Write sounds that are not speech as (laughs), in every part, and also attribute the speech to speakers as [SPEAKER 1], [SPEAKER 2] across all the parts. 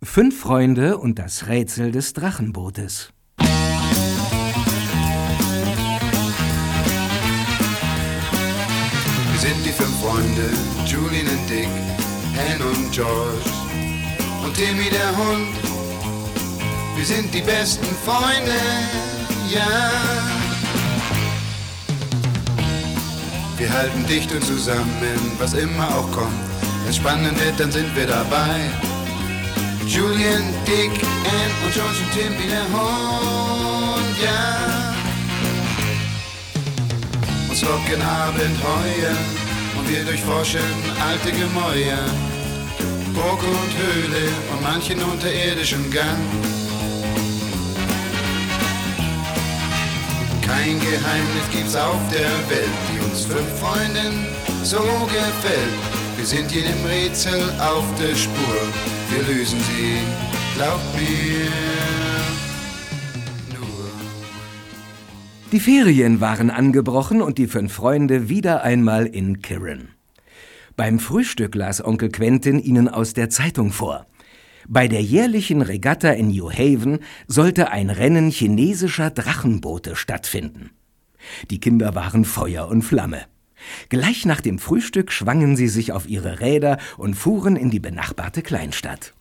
[SPEAKER 1] Fünf Freunde und das Rätsel des Drachenbootes.
[SPEAKER 2] Wir sind die fünf Freunde, Julian und Dick, Hen und George und Timmy der Hund. Wir sind die besten Freunde, ja. Wir halten dicht und zusammen, was immer auch kommt. Wenn spannend wird, dann sind wir dabei. Julian, Dick, Ann und George und Tim Hund, ja. Uns locken Abenteuer und wir durchforschen alte Gemäuer. Burg und Höhle und manchen unterirdischen Gang. Kein Geheimnis gibt's auf der Welt, die uns fünf Freunden so gefällt. Wir sind jedem Rätsel auf der Spur wir lösen sie, glaub mir.
[SPEAKER 1] Die Ferien waren angebrochen und die fünf Freunde wieder einmal in Kirin. Beim Frühstück las Onkel Quentin ihnen aus der Zeitung vor. Bei der jährlichen Regatta in New Haven sollte ein Rennen chinesischer Drachenboote stattfinden. Die Kinder waren Feuer und Flamme. Gleich nach dem Frühstück schwangen sie sich auf ihre Räder und fuhren in die benachbarte Kleinstadt.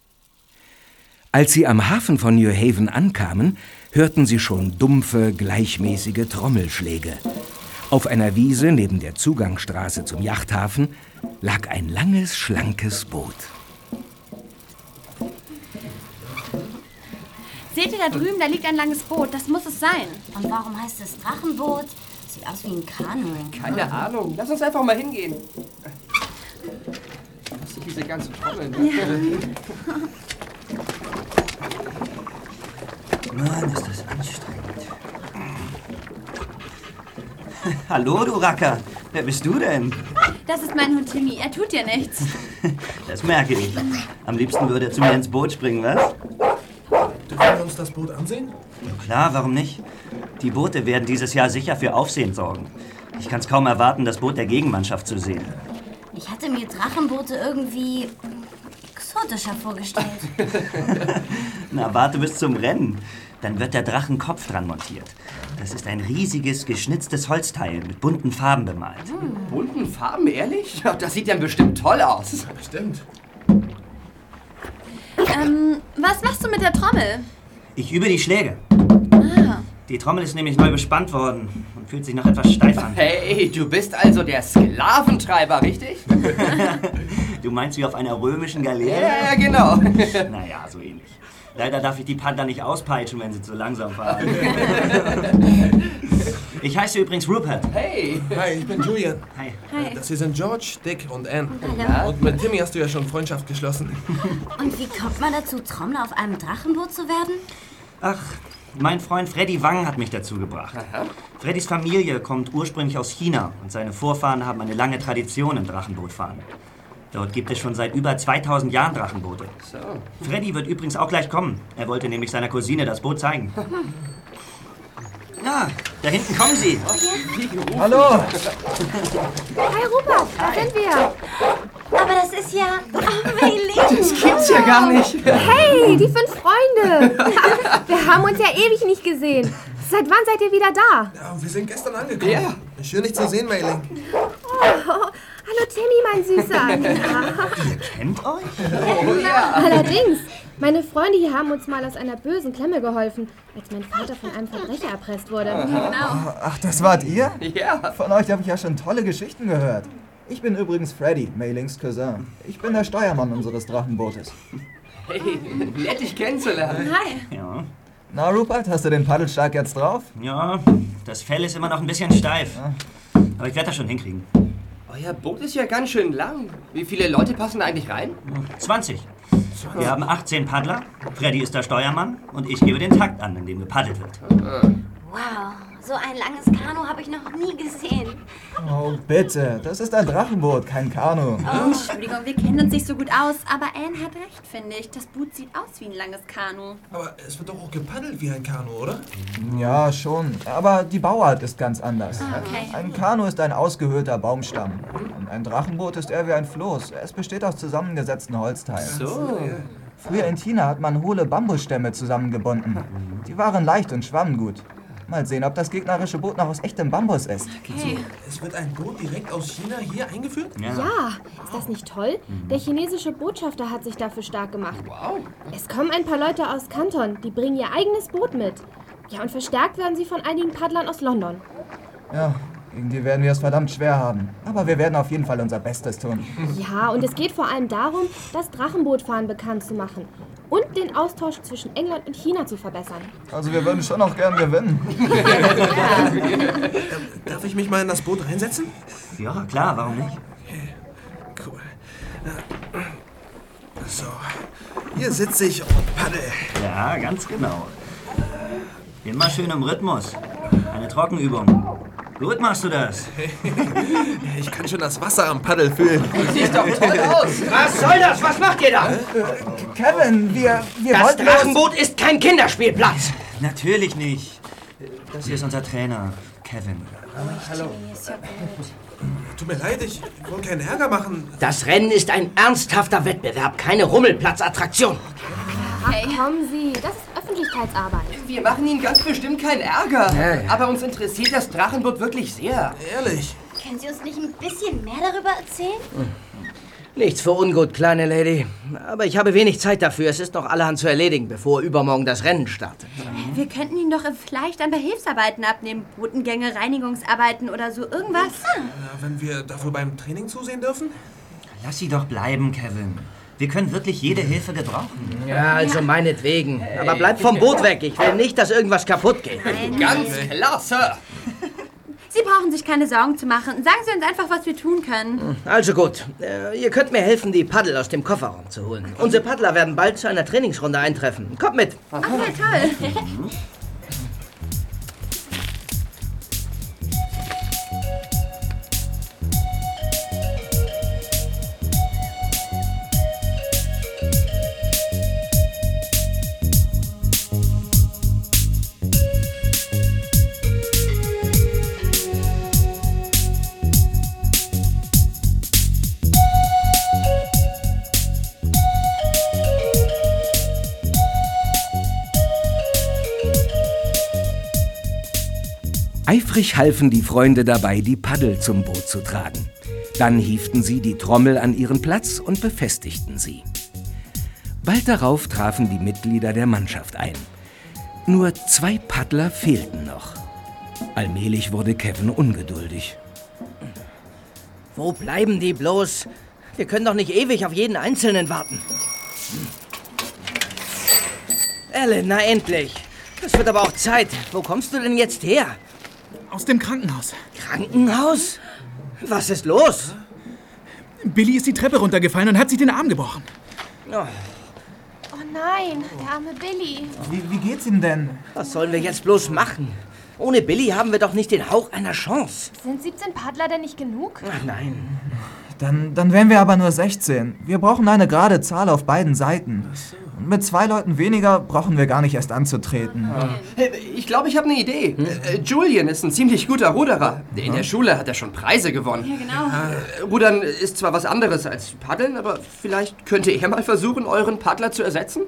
[SPEAKER 1] Als sie am Hafen von New Haven ankamen, hörten sie schon dumpfe, gleichmäßige Trommelschläge. Auf einer Wiese neben der Zugangsstraße zum Yachthafen lag ein langes, schlankes Boot.
[SPEAKER 3] Seht ihr da drüben, da liegt ein langes Boot. Das muss es sein.
[SPEAKER 4] Und warum heißt es Drachenboot? Sieht aus wie ein Kanu.
[SPEAKER 5] Keine Ahnung. Lass uns einfach mal hingehen. Was sind diese ganzen Trommeln? Ja.
[SPEAKER 6] Mann, ist das anstrengend. (laughs) Hallo, du Racker. Wer bist du denn?
[SPEAKER 3] Das ist mein Hund Timmy. Er tut dir nichts. (laughs)
[SPEAKER 6] Das merke ich. Am liebsten würde er zu mir ins Boot springen, was?
[SPEAKER 7] Dürfen wir uns das Boot ansehen?
[SPEAKER 6] Ja, klar, warum nicht? Die Boote werden dieses Jahr sicher für Aufsehen sorgen. Ich kann es kaum erwarten, das Boot der Gegenmannschaft zu sehen.
[SPEAKER 4] Ich hatte mir Drachenboote irgendwie exotischer vorgestellt. (laughs)
[SPEAKER 6] Na, warte bis zum Rennen. Dann wird der Drachenkopf dran montiert. Das ist ein riesiges, geschnitztes Holzteil mit bunten Farben bemalt.
[SPEAKER 5] Hm, bunten Farben, ehrlich? Das sieht ja bestimmt toll aus.
[SPEAKER 7] Stimmt.
[SPEAKER 3] Ähm, was machst du mit der Trommel?
[SPEAKER 6] Ich übe die Schläge. Die Trommel ist nämlich neu bespannt worden und fühlt sich noch etwas steif an.
[SPEAKER 5] Hey, du bist also der Sklaventreiber, richtig? (laughs)
[SPEAKER 6] du meinst wie auf einer römischen Galeere?
[SPEAKER 5] Ja, ja, genau. (laughs)
[SPEAKER 6] naja, so ähnlich. Leider darf ich die Panther nicht auspeitschen, wenn sie zu langsam fahren. (laughs) ich heiße übrigens Rupert.
[SPEAKER 5] Hey.
[SPEAKER 7] Hi, ich bin Julian.
[SPEAKER 6] Hi.
[SPEAKER 3] Hi.
[SPEAKER 7] Das hier sind George, Dick und Ann.
[SPEAKER 4] Hallo.
[SPEAKER 7] Und mit Timmy hast du ja schon Freundschaft geschlossen.
[SPEAKER 4] Und wie kommt man dazu, Trommler auf einem Drachenboot zu werden?
[SPEAKER 6] Ach, mein Freund Freddy Wang hat mich dazu gebracht.
[SPEAKER 5] Aha.
[SPEAKER 6] Freddys Familie kommt ursprünglich aus China und seine Vorfahren haben eine lange Tradition im Drachenbootfahren. Dort gibt es schon seit über 2000 Jahren Drachenboote.
[SPEAKER 5] So.
[SPEAKER 6] Freddy wird übrigens auch gleich kommen. Er wollte nämlich seiner Cousine das Boot zeigen. Ja, da hinten kommen sie.
[SPEAKER 7] Hallo!
[SPEAKER 3] Hi Rupert, da sind wir.
[SPEAKER 4] Aber das ist ja... Oh, Meiling. (laughs)
[SPEAKER 5] Das gibt's ja gar nicht.
[SPEAKER 8] Hey, die fünf Freunde. (laughs) Wir haben uns ja ewig nicht gesehen. Seit wann seid ihr wieder da?
[SPEAKER 7] Ja, wir sind gestern angekommen.
[SPEAKER 5] Ja.
[SPEAKER 7] Schön, dich zu sehen, Meiling.
[SPEAKER 8] Oh, hallo Timmy, mein Süßer. (laughs)
[SPEAKER 6] Ihr kennt euch?
[SPEAKER 5] Oh ja.
[SPEAKER 8] Allerdings, meine Freunde hier haben uns mal aus einer bösen Klemme geholfen, als mein Vater von einem Verbrecher erpresst wurde.
[SPEAKER 3] Genau.
[SPEAKER 9] Ach, das wart ihr?
[SPEAKER 5] Ja.
[SPEAKER 9] Von euch habe ich ja schon tolle Geschichten gehört. Ich bin übrigens Freddy, Mailings Cousin. Ich bin der Steuermann unseres Drachenbootes.
[SPEAKER 5] Hey, nett dich kennenzulernen.
[SPEAKER 3] Hi.
[SPEAKER 6] Ja.
[SPEAKER 9] Na, Rupert, hast du den Paddelstark jetzt drauf?
[SPEAKER 6] Ja, das Fell ist immer noch ein bisschen steif. Aber ich werde das schon hinkriegen.
[SPEAKER 5] Euer Boot ist ja ganz schön lang. Wie viele Leute passen da eigentlich rein?
[SPEAKER 6] 20. Wir haben 18 Paddler. Freddy ist der Steuermann und ich gebe den Takt an, in dem gepaddelt wird.
[SPEAKER 4] Wow, so ein langes Kanu habe ich noch nie gesehen.
[SPEAKER 9] Oh, bitte. Das ist ein Drachenboot, kein Kanu.
[SPEAKER 3] Oh, Entschuldigung, wir kennen uns nicht so gut aus, aber Anne hat recht, finde ich. Das Boot sieht aus wie ein langes Kanu.
[SPEAKER 7] Aber es wird doch auch gepaddelt wie ein Kanu, oder?
[SPEAKER 9] Ja, schon. Aber die Bauart ist ganz anders.
[SPEAKER 3] Ah, okay.
[SPEAKER 9] Ein Kanu ist ein ausgehöhlter Baumstamm. Und ein Drachenboot ist eher wie ein Floß. Es besteht aus zusammengesetzten Holzteilen.
[SPEAKER 5] So.
[SPEAKER 9] Früher in China hat man hohle Bambusstämme zusammengebunden. Die waren leicht und schwammen gut. Mal sehen, ob das gegnerische Boot noch aus echtem Bambus ist.
[SPEAKER 3] Okay.
[SPEAKER 7] Es wird ein Boot direkt aus China hier eingeführt?
[SPEAKER 8] Ja, ist das nicht toll? Der chinesische Botschafter hat sich dafür stark gemacht.
[SPEAKER 5] Wow.
[SPEAKER 8] Es kommen ein paar Leute aus Kanton, die bringen ihr eigenes Boot mit. Ja, und verstärkt werden sie von einigen Paddlern aus London.
[SPEAKER 9] Ja, gegen die werden wir es verdammt schwer haben. Aber wir werden auf jeden Fall unser Bestes tun.
[SPEAKER 8] Ja, und es geht vor allem darum, das Drachenbootfahren bekannt zu machen und den Austausch zwischen England und China zu verbessern.
[SPEAKER 9] Also wir würden schon auch gern gewinnen. (laughs)
[SPEAKER 7] Darf ich mich mal in das Boot reinsetzen?
[SPEAKER 6] Ja, klar, warum nicht?
[SPEAKER 7] Cool. So, hier sitze ich und paddel.
[SPEAKER 6] Ja, ganz genau. Immer schön im Rhythmus. Eine Trockenübung. Gut machst du das. (laughs)
[SPEAKER 7] Ich kann schon das Wasser am Paddel fühlen.
[SPEAKER 5] Sieht doch toll aus. Was soll das? Was macht ihr da?
[SPEAKER 9] Kevin, wir, wir
[SPEAKER 5] Das
[SPEAKER 9] wollten los...
[SPEAKER 5] Drachenboot ist kein Kinderspielplatz.
[SPEAKER 6] Natürlich nicht. Das hier ist unser Trainer, Kevin.
[SPEAKER 7] Tut mir leid, ich wollte keinen Ärger machen.
[SPEAKER 5] Das Rennen ist ein ernsthafter Wettbewerb, keine Rummelplatzattraktion.
[SPEAKER 8] Ach, kommen Sie, das ist Öffentlichkeitsarbeit.
[SPEAKER 5] Wir machen Ihnen ganz bestimmt keinen Ärger. Aber uns interessiert das Drachenboot wirklich sehr.
[SPEAKER 7] Ehrlich.
[SPEAKER 4] Können Sie uns nicht ein bisschen mehr darüber erzählen?
[SPEAKER 5] Nichts für ungut, kleine Lady. Aber ich habe wenig Zeit dafür. Es ist noch allerhand zu erledigen, bevor übermorgen das Rennen startet.
[SPEAKER 3] Wir könnten ihn doch vielleicht ein paar Hilfsarbeiten abnehmen. Botengänge, Reinigungsarbeiten oder so irgendwas.
[SPEAKER 7] Ja, wenn wir dafür beim Training zusehen dürfen?
[SPEAKER 6] Lass sie doch bleiben, Kevin. Wir können wirklich jede Hilfe gebrauchen.
[SPEAKER 5] Ja, also meinetwegen. Aber bleib vom Boot weg. Ich will nicht, dass irgendwas kaputt geht. Ganz klar, Sir.
[SPEAKER 3] Sie brauchen sich keine Sorgen zu machen. Sagen Sie uns einfach, was wir tun können.
[SPEAKER 5] Also gut. Äh, ihr könnt mir helfen, die Paddel aus dem Kofferraum zu holen. Unsere Paddler werden bald zu einer Trainingsrunde eintreffen. Kommt mit.
[SPEAKER 3] Ach, ja, toll.
[SPEAKER 1] Eifrig halfen die Freunde dabei, die Paddel zum Boot zu tragen. Dann hieften sie die Trommel an ihren Platz und befestigten sie. Bald darauf trafen die Mitglieder der Mannschaft ein. Nur zwei Paddler fehlten noch. Allmählich wurde Kevin ungeduldig.
[SPEAKER 5] Wo bleiben die bloß? Wir können doch nicht ewig auf jeden Einzelnen warten. Ellen, na endlich. Das wird aber auch Zeit. Wo kommst du denn jetzt her?
[SPEAKER 10] Aus dem Krankenhaus.
[SPEAKER 5] Krankenhaus? Was ist los?
[SPEAKER 10] Billy ist die Treppe runtergefallen und hat sich den Arm gebrochen.
[SPEAKER 5] Oh,
[SPEAKER 8] Oh nein, der arme Billy.
[SPEAKER 9] Wie, wie geht's ihm denn?
[SPEAKER 5] was sollen wir jetzt bloß machen? Ohne Billy haben wir doch nicht den Hauch einer Chance.
[SPEAKER 8] Sind 17 Paddler denn nicht genug?
[SPEAKER 5] Ach nein.
[SPEAKER 9] Dann, dann wären wir aber nur 16. Wir brauchen eine gerade Zahl auf beiden Seiten. Und mit zwei Leuten weniger brauchen wir gar nicht erst anzutreten.
[SPEAKER 5] Ich glaube, ich habe eine Idee. Äh, Julian ist ein ziemlich guter Ruderer. In der Schule hat er schon Preise gewonnen.
[SPEAKER 3] Ja, genau.
[SPEAKER 5] Äh, Rudern ist zwar was anderes als Paddeln, aber vielleicht könnte er mal versuchen, euren Paddler zu ersetzen?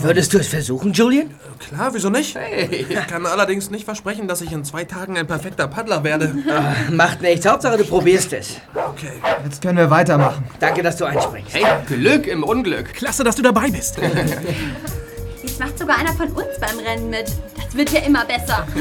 [SPEAKER 5] Würdest du es versuchen, Julian?
[SPEAKER 7] Klar, wieso nicht?
[SPEAKER 5] Hey.
[SPEAKER 7] Ich kann allerdings nicht versprechen, dass ich in zwei Tagen ein perfekter Paddler werde.
[SPEAKER 5] Macht nichts. Hauptsache, du probierst es.
[SPEAKER 7] Okay.
[SPEAKER 9] Jetzt können wir weitermachen.
[SPEAKER 5] Danke, dass du einspringst. Hey, Glück im Unglück.
[SPEAKER 10] Klasse, dass du dabei bist.
[SPEAKER 3] Jetzt macht sogar einer von uns beim Rennen mit. Das wird ja immer besser. (laughs)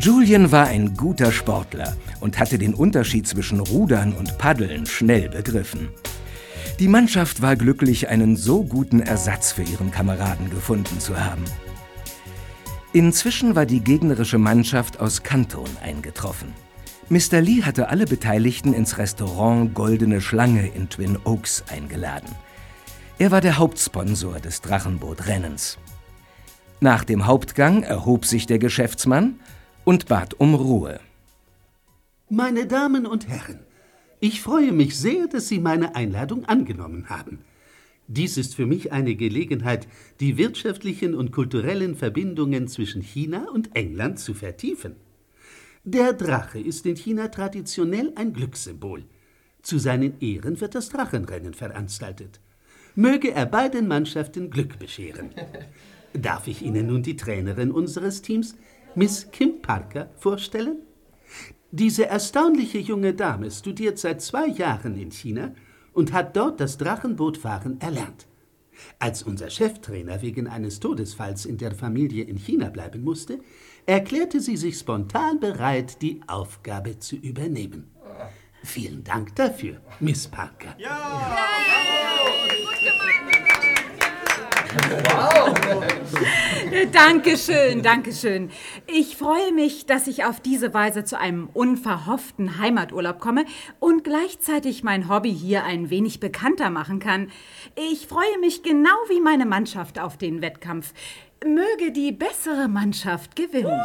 [SPEAKER 1] Julian war ein guter Sportler und hatte den Unterschied zwischen Rudern und Paddeln schnell begriffen. Die Mannschaft war glücklich, einen so guten Ersatz für ihren Kameraden gefunden zu haben. Inzwischen war die gegnerische Mannschaft aus Kanton eingetroffen. Mr. Lee hatte alle Beteiligten ins Restaurant Goldene Schlange in Twin Oaks eingeladen. Er war der Hauptsponsor des Drachenbootrennens. Nach dem Hauptgang erhob sich der Geschäftsmann und bat um Ruhe.
[SPEAKER 11] Meine Damen und Herren, ich freue mich sehr, dass Sie meine Einladung angenommen haben. Dies ist für mich eine Gelegenheit, die wirtschaftlichen und kulturellen Verbindungen zwischen China und England zu vertiefen. Der Drache ist in China traditionell ein Glückssymbol. Zu seinen Ehren wird das Drachenrennen veranstaltet. Möge er beiden Mannschaften Glück bescheren. Darf ich Ihnen nun die Trainerin unseres Teams, Miss Kim Parker, vorstellen? Diese erstaunliche junge Dame studiert seit zwei Jahren in China und hat dort das Drachenbootfahren erlernt. Als unser Cheftrainer wegen eines Todesfalls in der Familie in China bleiben musste, erklärte sie sich spontan bereit, die Aufgabe zu übernehmen. Vielen Dank dafür, Miss Parker. (laughs)
[SPEAKER 12] Dankeschön, Dankeschön. Ich freue mich, dass ich auf diese Weise zu einem unverhofften Heimaturlaub komme und gleichzeitig mein Hobby hier ein wenig bekannter machen kann. Ich freue mich genau wie meine Mannschaft auf den Wettkampf. Möge die bessere Mannschaft gewinnen.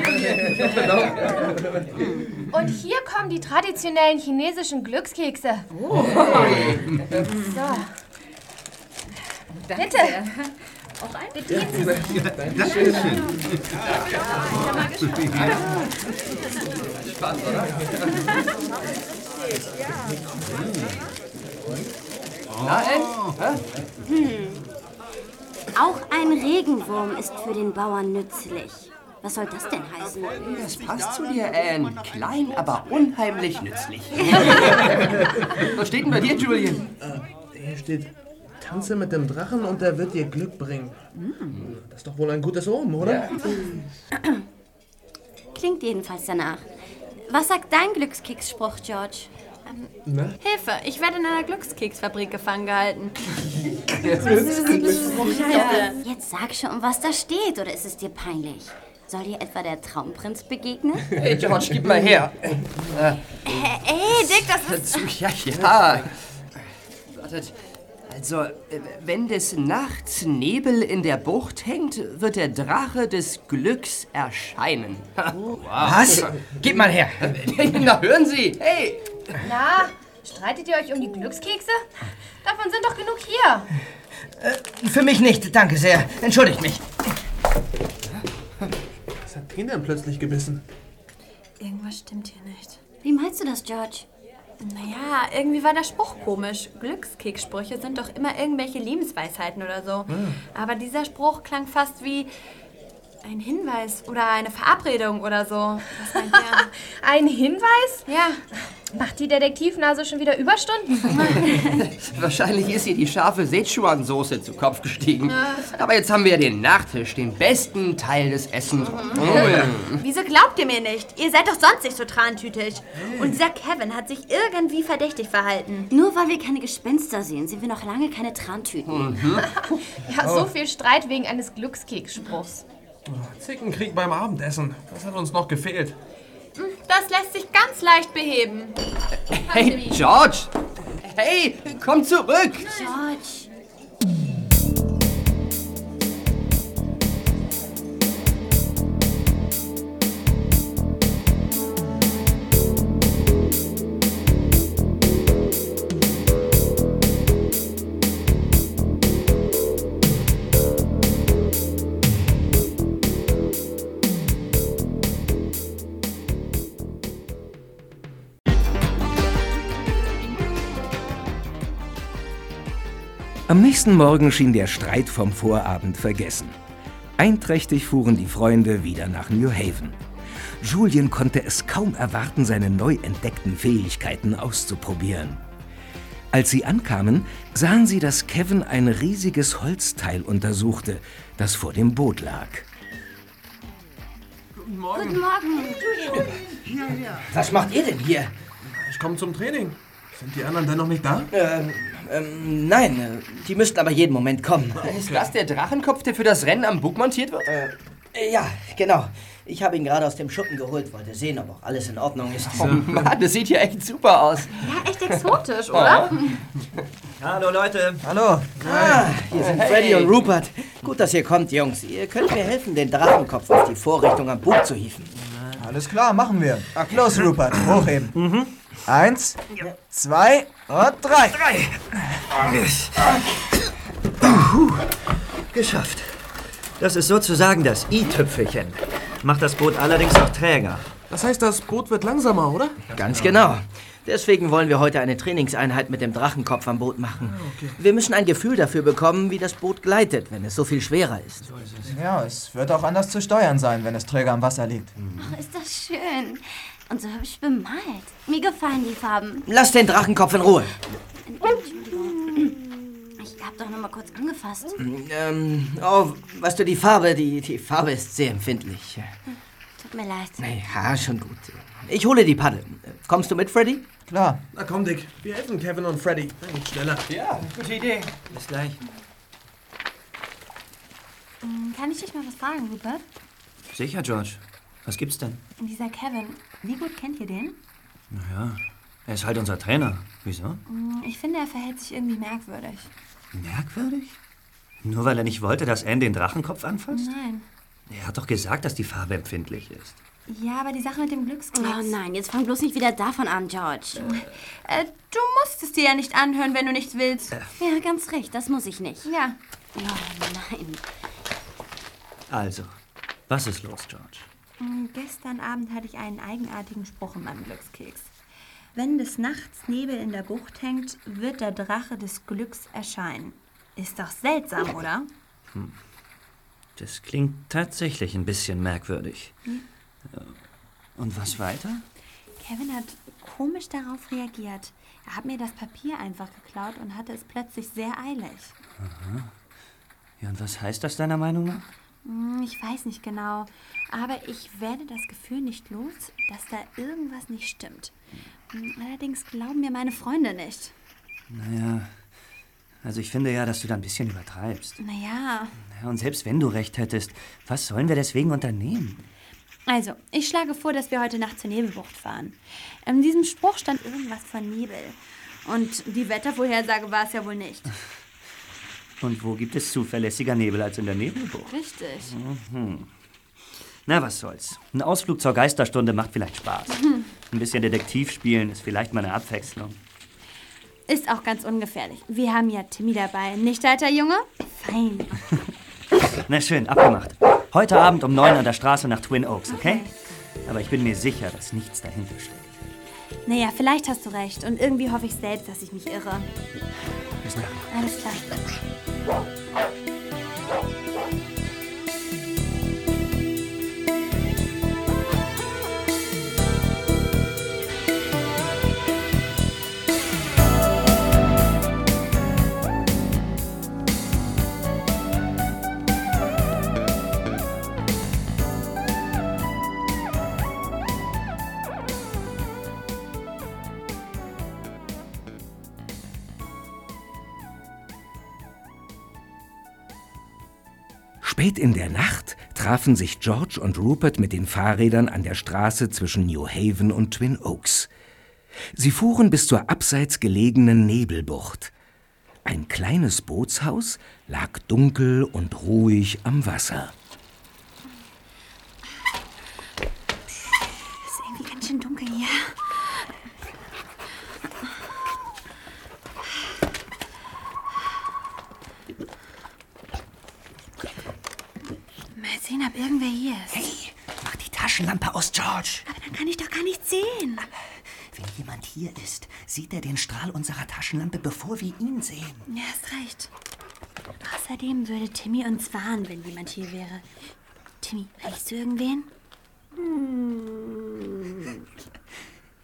[SPEAKER 12] (laughs)
[SPEAKER 8] Und hier kommen die traditionellen chinesischen Glückskekse.
[SPEAKER 12] Oh.
[SPEAKER 8] So. Bitte.
[SPEAKER 12] Auch ein?
[SPEAKER 8] Bedienen Sie sich.
[SPEAKER 11] Dankeschön.
[SPEAKER 5] Spannend, oder?
[SPEAKER 4] Na, Hm. Auch ein Regenwurm ist für den Bauern nützlich. Was soll das denn heißen?
[SPEAKER 5] Das passt zu dir, Anne. Klein, aber unheimlich nützlich. (laughs) Was steht denn bei dir, Julian?
[SPEAKER 7] Hier steht, tanze mit dem Drachen und er wird dir Glück bringen. Das ist doch wohl ein gutes Omen, oder? (clears throat)
[SPEAKER 4] Klingt jedenfalls danach. Was sagt dein Glückskeksspruch, George?
[SPEAKER 7] Na?
[SPEAKER 3] Hilfe, ich werde in einer Glückskeksfabrik gefangen gehalten. (laughs)
[SPEAKER 4] Jetzt sag schon, was da steht, oder ist es dir peinlich? Soll dir etwa der Traumprinz begegnen? (laughs)
[SPEAKER 5] Hey, George, gib mal her. Äh,
[SPEAKER 3] Ey, Dick, das ist...
[SPEAKER 5] ja, ja. Wartet. Also, äh, wenn des Nachts Nebel in der Bucht hängt, wird der Drache des Glücks erscheinen. (laughs)
[SPEAKER 13] Was? Gib mal her.
[SPEAKER 5] Na, hören Sie. Hey,
[SPEAKER 8] Na, streitet ihr euch um die Glückskekse? Davon sind doch genug hier.
[SPEAKER 13] Für mich nicht, danke sehr. Entschuldigt mich.
[SPEAKER 7] Hat den denn plötzlich gebissen?
[SPEAKER 3] Irgendwas stimmt hier nicht.
[SPEAKER 4] Wie meinst du das, George?
[SPEAKER 3] Naja, irgendwie war der Spruch komisch. Glückskekssprüche sind doch immer irgendwelche Lebensweisheiten oder so. Aber dieser Spruch klang fast wie ein Hinweis oder eine Verabredung oder so. Was meint der? (laughs)
[SPEAKER 8] Ein Hinweis?
[SPEAKER 3] Ja.
[SPEAKER 8] Macht die Detektivnase schon wieder Überstunden? (laughs)
[SPEAKER 5] wahrscheinlich ist ihr die scharfe Sichuan-Soße zu Kopf gestiegen. Aber jetzt haben wir den Nachtisch, den besten Teil des Essens. Mm.
[SPEAKER 3] Wieso glaubt ihr mir nicht? Ihr seid doch sonst nicht so trantütig. Und dieser Kevin hat sich irgendwie verdächtig verhalten.
[SPEAKER 4] Nur weil wir keine Gespenster sehen, sind wir noch lange keine Trantüten. (laughs)
[SPEAKER 8] ja, so viel Streit wegen eines Glückskeksspruchs.
[SPEAKER 7] Zickenkrieg beim Abendessen. Das hat uns noch gefehlt.
[SPEAKER 3] Das lässt sich ganz leicht beheben.
[SPEAKER 5] Hey, George! Hey, komm zurück!
[SPEAKER 4] George.
[SPEAKER 1] Nächsten Morgen schien der Streit vom Vorabend vergessen. Einträchtig fuhren die Freunde wieder nach New Haven. Julian konnte es kaum erwarten, seine neu entdeckten Fähigkeiten auszuprobieren. Als sie ankamen, sahen sie, dass Kevin ein riesiges Holzteil untersuchte, das vor dem Boot lag.
[SPEAKER 7] Guten Morgen.
[SPEAKER 4] Guten Morgen.
[SPEAKER 13] Was macht ihr denn hier?
[SPEAKER 7] Ich komme zum Training. Sind die anderen denn noch nicht da?
[SPEAKER 13] Ähm, ähm, nein, äh, die müssten aber jeden Moment kommen. (laughs)
[SPEAKER 5] Ist das der Drachenkopf, der für das Rennen am Bug montiert wird?
[SPEAKER 13] Äh, ja, genau. Ich habe ihn gerade aus dem Schuppen geholt, wollte sehen, ob auch alles in Ordnung ist.
[SPEAKER 5] Oh Mann, das sieht ja echt super aus.
[SPEAKER 3] Ja, echt exotisch, oder?
[SPEAKER 6] Hallo Leute.
[SPEAKER 9] Hallo.
[SPEAKER 13] Ah, hier sind Freddy und Rupert. Gut, dass ihr kommt, Jungs. Ihr könnt mir helfen, den Drachenkopf auf die Vorrichtung am Bug zu hieven.
[SPEAKER 9] Alles klar, machen wir. Los, Rupert, hochheben. Eins, zwei und drei.
[SPEAKER 6] Puh, geschafft. Das ist sozusagen das i-Tüpfelchen. Macht das Boot allerdings auch träger.
[SPEAKER 7] Das heißt, das Boot wird langsamer, oder?
[SPEAKER 13] Ganz genau. Deswegen wollen wir heute eine Trainingseinheit mit dem Drachenkopf am Boot machen. Wir müssen ein Gefühl dafür bekommen, wie das Boot gleitet, wenn es so viel schwerer ist.
[SPEAKER 9] Ja, es wird auch anders zu steuern sein, wenn es träger am Wasser liegt.
[SPEAKER 4] Oh, ist das schön. Und so hübsch bemalt. Mir gefallen die Farben.
[SPEAKER 13] Lass den Drachenkopf in Ruhe.
[SPEAKER 4] Ich hab doch noch mal kurz angefasst.
[SPEAKER 13] Ähm, oh, weißt du, die Farbe, die, die Farbe ist sehr empfindlich.
[SPEAKER 4] Tut mir leid.
[SPEAKER 13] Ja, schon gut. Ich hole die Paddel. Kommst du mit, Freddy?
[SPEAKER 9] Klar.
[SPEAKER 7] Na komm, Dick. Wir helfen Kevin und Freddy. Dann geht's schneller.
[SPEAKER 5] Ja, gute Idee.
[SPEAKER 6] Bis gleich.
[SPEAKER 3] Hm, Kann ich dich mal was fragen, Rupert?
[SPEAKER 6] Sicher, George. Was gibt's denn?
[SPEAKER 3] Dieser Kevin, wie gut kennt ihr den?
[SPEAKER 6] Naja, er ist halt unser Trainer. Wieso?
[SPEAKER 3] Hm, Ich finde, er verhält sich irgendwie merkwürdig.
[SPEAKER 6] Merkwürdig? Nur weil er nicht wollte, dass Anne den Drachenkopf anfasst?
[SPEAKER 3] Nein.
[SPEAKER 6] Er hat doch gesagt, dass die Farbe empfindlich ist.
[SPEAKER 3] Ja, aber die Sache mit dem Glückskeks.
[SPEAKER 4] Oh nein, jetzt fang bloß nicht wieder davon an, George.
[SPEAKER 3] Äh, du musst es dir ja nicht anhören, wenn du nicht willst.
[SPEAKER 4] Ja, ganz recht, das muss ich nicht.
[SPEAKER 3] Ja.
[SPEAKER 4] Oh nein.
[SPEAKER 6] Also, was ist los, George?
[SPEAKER 3] Hm, Gestern Abend hatte ich einen eigenartigen Spruch in meinem Glückskeks. Wenn des Nachts Nebel in der Bucht hängt, wird der Drache des Glücks erscheinen. Ist doch seltsam, oder?
[SPEAKER 6] Hm. Das klingt tatsächlich ein bisschen merkwürdig.
[SPEAKER 3] Hm.
[SPEAKER 6] Äh, Und was weiter?
[SPEAKER 3] Kevin hat komisch darauf reagiert. Er hat mir das Papier einfach geklaut und hatte es plötzlich sehr eilig.
[SPEAKER 6] Aha. Ja, und was heißt das deiner Meinung nach?
[SPEAKER 3] Hm, Ich weiß nicht genau, aber ich werde das Gefühl nicht los, dass da irgendwas nicht stimmt. Hm, Allerdings glauben mir meine Freunde nicht.
[SPEAKER 6] Naja, also ich finde ja, dass du da ein bisschen übertreibst.
[SPEAKER 3] Naja,
[SPEAKER 6] Ja, und selbst wenn du recht hättest, was sollen wir deswegen unternehmen?
[SPEAKER 3] also, ich schlage vor, dass wir heute Nacht zur Nebelbucht fahren. In diesem Spruch stand irgendwas von Nebel. Und die Wettervorhersage war es ja wohl nicht. (laughs)
[SPEAKER 6] Und wo gibt es zuverlässiger Nebel als in der Nebelbucht?
[SPEAKER 3] Richtig.
[SPEAKER 6] Mhm. Na, was soll's. Ein Ausflug zur Geisterstunde macht vielleicht Spaß.
[SPEAKER 3] Mhm. (laughs)
[SPEAKER 6] Ein bisschen Detektiv spielen ist vielleicht mal eine Abwechslung.
[SPEAKER 3] Ist auch ganz ungefährlich. Wir haben ja Timmy dabei, nicht, alter Junge? Fein. (laughs)
[SPEAKER 6] Na schön, abgemacht. Heute Abend um neun an der Straße nach Twin Oaks, okay? Aber ich bin mir sicher, dass nichts dahinter steckt.
[SPEAKER 3] Naja, vielleicht hast du recht. Und irgendwie hoffe ich selbst, dass ich mich irre.
[SPEAKER 6] Bis nachher.
[SPEAKER 3] Alles klar.
[SPEAKER 1] Spät trafen sich George und Rupert mit den Fahrrädern an der Straße zwischen New Haven und Twin Oaks. Sie fuhren bis zur abseits gelegenen Nebelbucht. Ein kleines Bootshaus lag dunkel und ruhig am Wasser.
[SPEAKER 3] Ist irgendwie ganz schön dunkel hier. Mal sehen, ob irgendwer hier ist.
[SPEAKER 6] Hey, mach die Taschenlampe aus, George.
[SPEAKER 3] Aber dann kann ich doch gar nicht sehen.
[SPEAKER 6] Wenn jemand hier ist, sieht er den Strahl unserer Taschenlampe, bevor wir ihn sehen.
[SPEAKER 3] Ja, hast recht. Außerdem würde Timmy uns warnen, wenn jemand hier wäre. Timmy, riechst du irgendwen?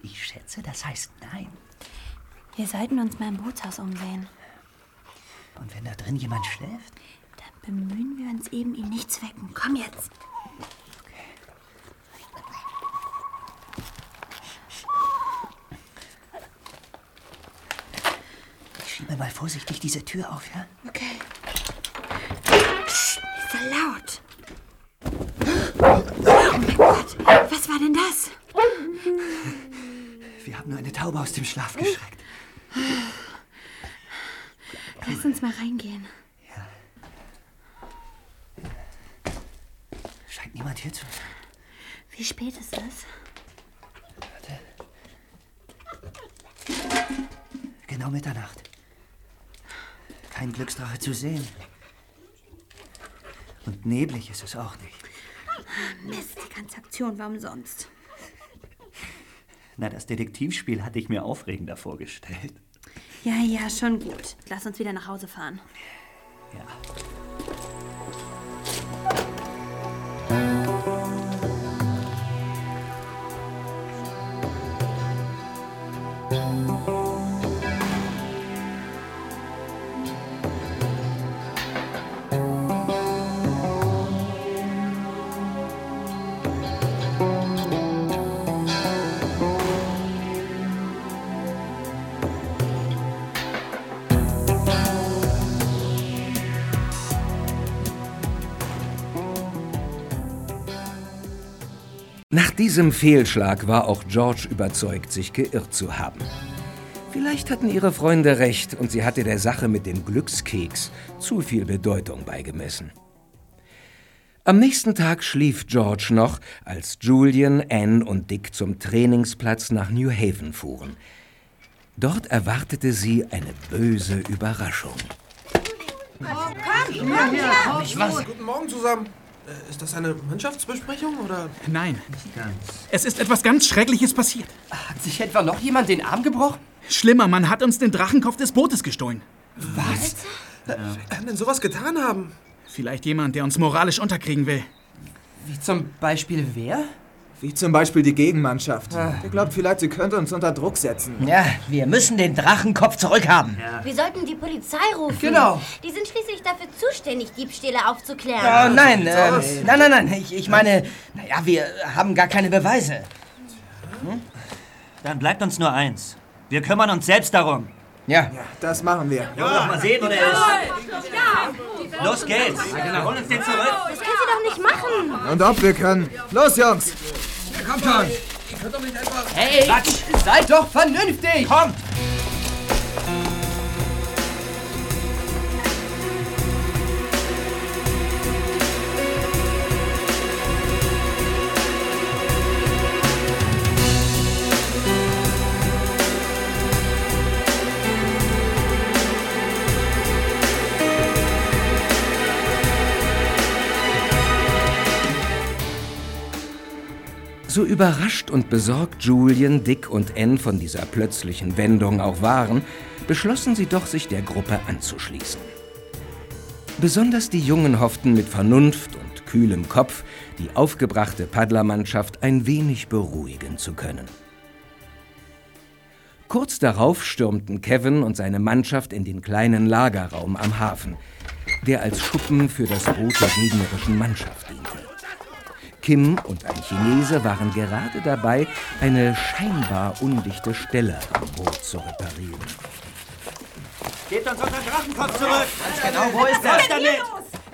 [SPEAKER 6] Ich schätze, das heißt nein.
[SPEAKER 3] Wir sollten uns mal im Bootshaus umsehen.
[SPEAKER 6] Und wenn da drin jemand schläft?
[SPEAKER 3] Bemühen wir uns eben, ihn nicht zu wecken. Komm jetzt.
[SPEAKER 6] Ich schiebe mal vorsichtig diese Tür auf, ja?
[SPEAKER 3] Okay. Psst, ist so laut. Oh mein Was war denn das?
[SPEAKER 6] Wir haben nur eine Taube aus dem Schlaf geschreckt.
[SPEAKER 3] Lass uns mal reingehen.
[SPEAKER 6] Zu sein.
[SPEAKER 3] Wie spät ist es?
[SPEAKER 6] Genau Mitternacht. Kein Glücksdrache zu sehen. Und neblig ist es auch nicht.
[SPEAKER 3] Mist, die ganze Aktion war umsonst.
[SPEAKER 6] Na, das Detektivspiel hatte ich mir aufregender vorgestellt.
[SPEAKER 3] Ja, ja, schon gut. Lass uns wieder nach Hause fahren.
[SPEAKER 1] Nach diesem Fehlschlag war auch George überzeugt, sich geirrt zu haben. Vielleicht hatten ihre Freunde recht und sie hatte der Sache mit dem Glückskeks zu viel Bedeutung beigemessen. Am nächsten Tag schlief George noch, als Julian, Anne und Dick zum Trainingsplatz nach New Haven fuhren. Dort erwartete sie eine böse Überraschung.
[SPEAKER 7] Ich was? Guten Morgen zusammen. Äh, Ist das eine Mannschaftsbesprechung oder?
[SPEAKER 10] Nein. Es ist etwas ganz Schreckliches passiert.
[SPEAKER 5] Hat sich etwa noch jemand den Arm gebrochen?
[SPEAKER 10] Schlimmer, man hat uns den Drachenkopf des Bootes gestohlen.
[SPEAKER 5] Was?
[SPEAKER 7] Wer kann denn sowas getan haben?
[SPEAKER 10] Vielleicht jemand, der uns moralisch unterkriegen will.
[SPEAKER 5] Wie zum Beispiel wer?
[SPEAKER 9] Wie zum Beispiel die Gegenmannschaft. Ihr glaubt vielleicht, sie könnte uns unter Druck setzen.
[SPEAKER 13] Ja, wir müssen den Drachenkopf zurückhaben.
[SPEAKER 4] Wir sollten die Polizei rufen.
[SPEAKER 13] Genau.
[SPEAKER 4] Die sind schließlich dafür zuständig, Diebstähle aufzuklären.
[SPEAKER 13] Ja, nein, äh, nein, nein, nein. Ich, ich meine, naja, wir haben gar keine Beweise.
[SPEAKER 6] Dann bleibt uns nur eins. Wir kümmern uns selbst darum.
[SPEAKER 13] Ja.
[SPEAKER 9] Das machen wir.
[SPEAKER 6] Ja, doch mal sehen, wo der ist. Los geht's. Wir holen uns den zurück.
[SPEAKER 4] Das können Sie doch nicht machen.
[SPEAKER 9] Und ob wir können. Los, Jungs!
[SPEAKER 13] Kommt schon.
[SPEAKER 7] Ihr könnt doch nicht einfach...
[SPEAKER 5] Hey, seid doch vernünftig!
[SPEAKER 13] Kommt!
[SPEAKER 1] So überrascht und besorgt Julian, Dick und Anne von dieser plötzlichen Wendung auch waren, beschlossen sie doch, sich der Gruppe anzuschließen. Besonders die Jungen hofften mit Vernunft und kühlem Kopf, die aufgebrachte Paddlermannschaft ein wenig beruhigen zu können. Kurz darauf stürmten Kevin und seine Mannschaft in den kleinen Lagerraum am Hafen, der als Schuppen für das Boot der gegnerischen Mannschaft diente. Kim und ein Chinese waren gerade dabei, eine scheinbar undichte Stelle am Boot zu reparieren.
[SPEAKER 6] Gebt uns unseren Drachenkopf zurück.
[SPEAKER 5] Ganz genau, wo ist
[SPEAKER 6] das
[SPEAKER 5] der?
[SPEAKER 6] damit?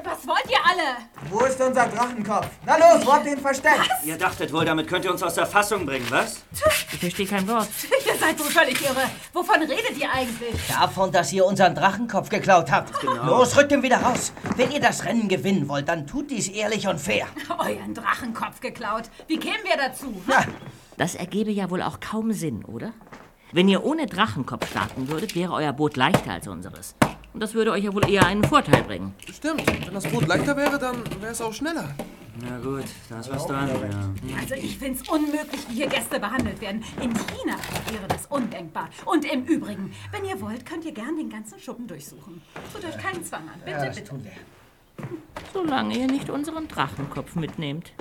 [SPEAKER 12] Was wollt ihr alle?
[SPEAKER 9] Wo ist unser Drachenkopf? Na los, wo habt ihr ihn versteckt?
[SPEAKER 6] Ihr dachtet wohl, damit könnt ihr uns aus der Fassung bringen, was?
[SPEAKER 14] Ich verstehe kein Wort.
[SPEAKER 12] Ihr seid wohl völlig irre. Wovon redet ihr eigentlich?
[SPEAKER 13] Davon, dass ihr unseren Drachenkopf geklaut habt. Los, rückt ihn wieder raus. Wenn ihr das Rennen gewinnen wollt, dann tut dies ehrlich und fair.
[SPEAKER 12] Euren Drachenkopf geklaut. Wie kämen wir dazu?
[SPEAKER 14] Das ergebe ja wohl auch kaum Sinn, oder? Wenn ihr ohne Drachenkopf starten würdet, wäre euer Boot leichter als unseres. Und das würde euch ja wohl eher einen Vorteil bringen.
[SPEAKER 7] Stimmt, wenn das Boot leichter wäre, dann wäre es auch schneller.
[SPEAKER 6] Na gut, da ist was dran. Ja.
[SPEAKER 12] Also ich find's unmöglich, wie hier Gäste behandelt werden. In China wäre das undenkbar. Und im Übrigen, wenn ihr wollt, könnt ihr gern den ganzen Schuppen durchsuchen. Tut euch keinen Zwang an. Bitte, bitte.
[SPEAKER 14] Solange ihr nicht unseren Drachenkopf mitnehmt.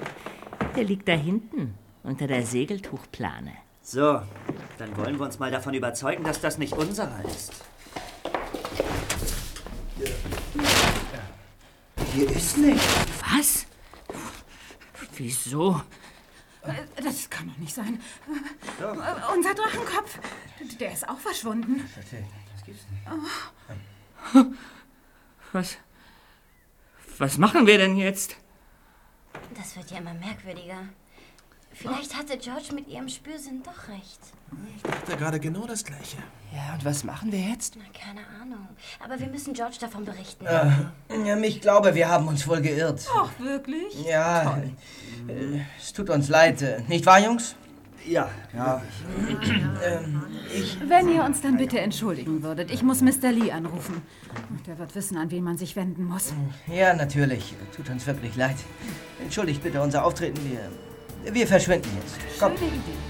[SPEAKER 14] Der liegt da hinten, unter der Segeltuchplane.
[SPEAKER 6] So, dann wollen wir uns mal davon überzeugen, dass das nicht unserer ist. Hier ist nicht.
[SPEAKER 14] Was? Wieso?
[SPEAKER 12] Das kann doch nicht sein. Äh, Unser Drachenkopf, der ist auch verschwunden.
[SPEAKER 6] Das gibt's nicht.
[SPEAKER 14] Was? Was machen wir denn jetzt?
[SPEAKER 4] Das wird ja immer merkwürdiger. Vielleicht hatte George mit ihrem Spürsinn doch recht.
[SPEAKER 7] Ich dachte gerade genau das Gleiche.
[SPEAKER 5] Ja, und was machen wir jetzt?
[SPEAKER 4] Na, keine Ahnung. Aber wir müssen George davon berichten.
[SPEAKER 13] Äh, ja, ich glaube, wir haben uns wohl geirrt.
[SPEAKER 12] Ach, wirklich?
[SPEAKER 13] Ja, äh, es tut uns leid. äh, Nicht wahr, Jungs?
[SPEAKER 6] Ja.
[SPEAKER 13] Ja. ähm,
[SPEAKER 12] Wenn ihr uns dann bitte entschuldigen würdet. Ich muss Mr. Lee anrufen. Der wird wissen, an wen man sich wenden muss.
[SPEAKER 13] ja, natürlich. Tut uns wirklich leid. Entschuldigt bitte unser Auftreten. Wir, wir verschwinden jetzt. Komm.
[SPEAKER 12] Schöne Idee.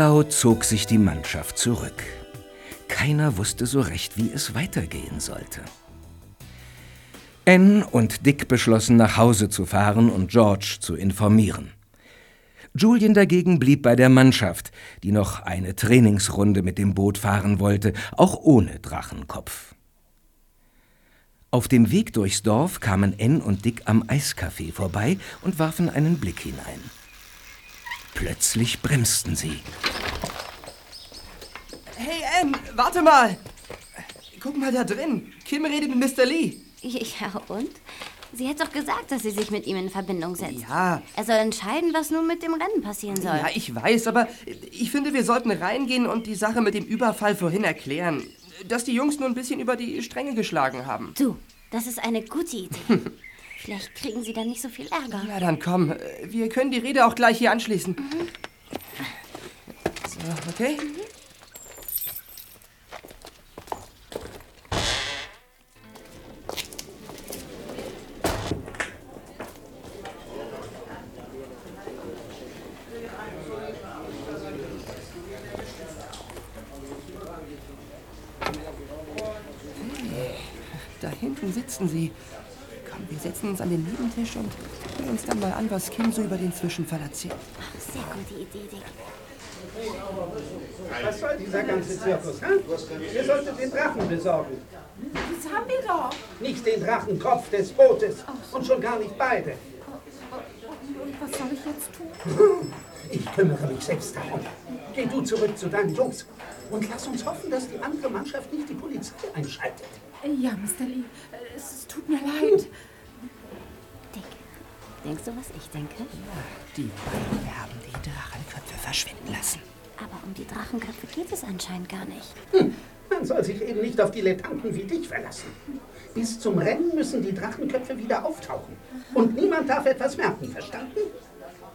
[SPEAKER 1] Kleinlaut zog sich die Mannschaft zurück. Keiner wusste so recht, wie es weitergehen sollte. Anne und Dick beschlossen, nach Hause zu fahren und George zu informieren. Julian dagegen blieb bei der Mannschaft, die noch eine Trainingsrunde mit dem Boot fahren wollte, auch ohne Drachenkopf. Auf dem Weg durchs Dorf kamen Anne und Dick am Eiscafé vorbei und warfen einen Blick hinein. Plötzlich bremsten sie.
[SPEAKER 5] Hey, Anne, warte mal. Guck mal da drin. Kim redet mit Mr. Lee.
[SPEAKER 4] Ja, und? Sie hat doch gesagt, dass sie sich mit ihm in Verbindung setzt.
[SPEAKER 5] Ja.
[SPEAKER 4] Er soll entscheiden, was nun mit dem Rennen passieren soll.
[SPEAKER 5] Ja, ich weiß, aber ich finde, wir sollten reingehen und die Sache mit dem Überfall vorhin erklären. Dass die Jungs nur ein bisschen über die Stränge geschlagen haben.
[SPEAKER 4] Du, das ist eine gute Idee. (laughs) Vielleicht kriegen sie dann nicht so viel Ärger.
[SPEAKER 5] Na dann komm, wir können die Rede auch gleich hier anschließen. So, okay? Hey, Da hinten sitzen sie. Wir setzen uns an den Nebentisch und hören uns dann mal an, was Kim so über den Zwischenfall erzählt.
[SPEAKER 4] Sehr gute Idee, Dick.
[SPEAKER 11] Was soll dieser ganze Zirkus, hä? Ihr solltet den Drachen besorgen.
[SPEAKER 12] Das haben wir doch.
[SPEAKER 11] Nicht den Drachenkopf des Bootes. Und schon gar nicht beide.
[SPEAKER 12] Und was soll ich jetzt tun?
[SPEAKER 11] Ich kümmere mich selbst darum. Geh du zurück zu deinen Jungs. Und lass uns hoffen, dass die andere Mannschaft nicht die Polizei einschaltet.
[SPEAKER 12] Ja, Mr. Lee, es, es tut mir leid.
[SPEAKER 4] Denkst du, was ich denke?
[SPEAKER 5] Die beiden haben die Drachenköpfe verschwinden lassen.
[SPEAKER 4] Aber um die Drachenköpfe geht es anscheinend gar nicht.
[SPEAKER 11] Hm, man soll sich eben nicht auf Dilettanten wie dich verlassen. Bis zum Rennen müssen die Drachenköpfe wieder auftauchen. Und niemand darf etwas merken, verstanden?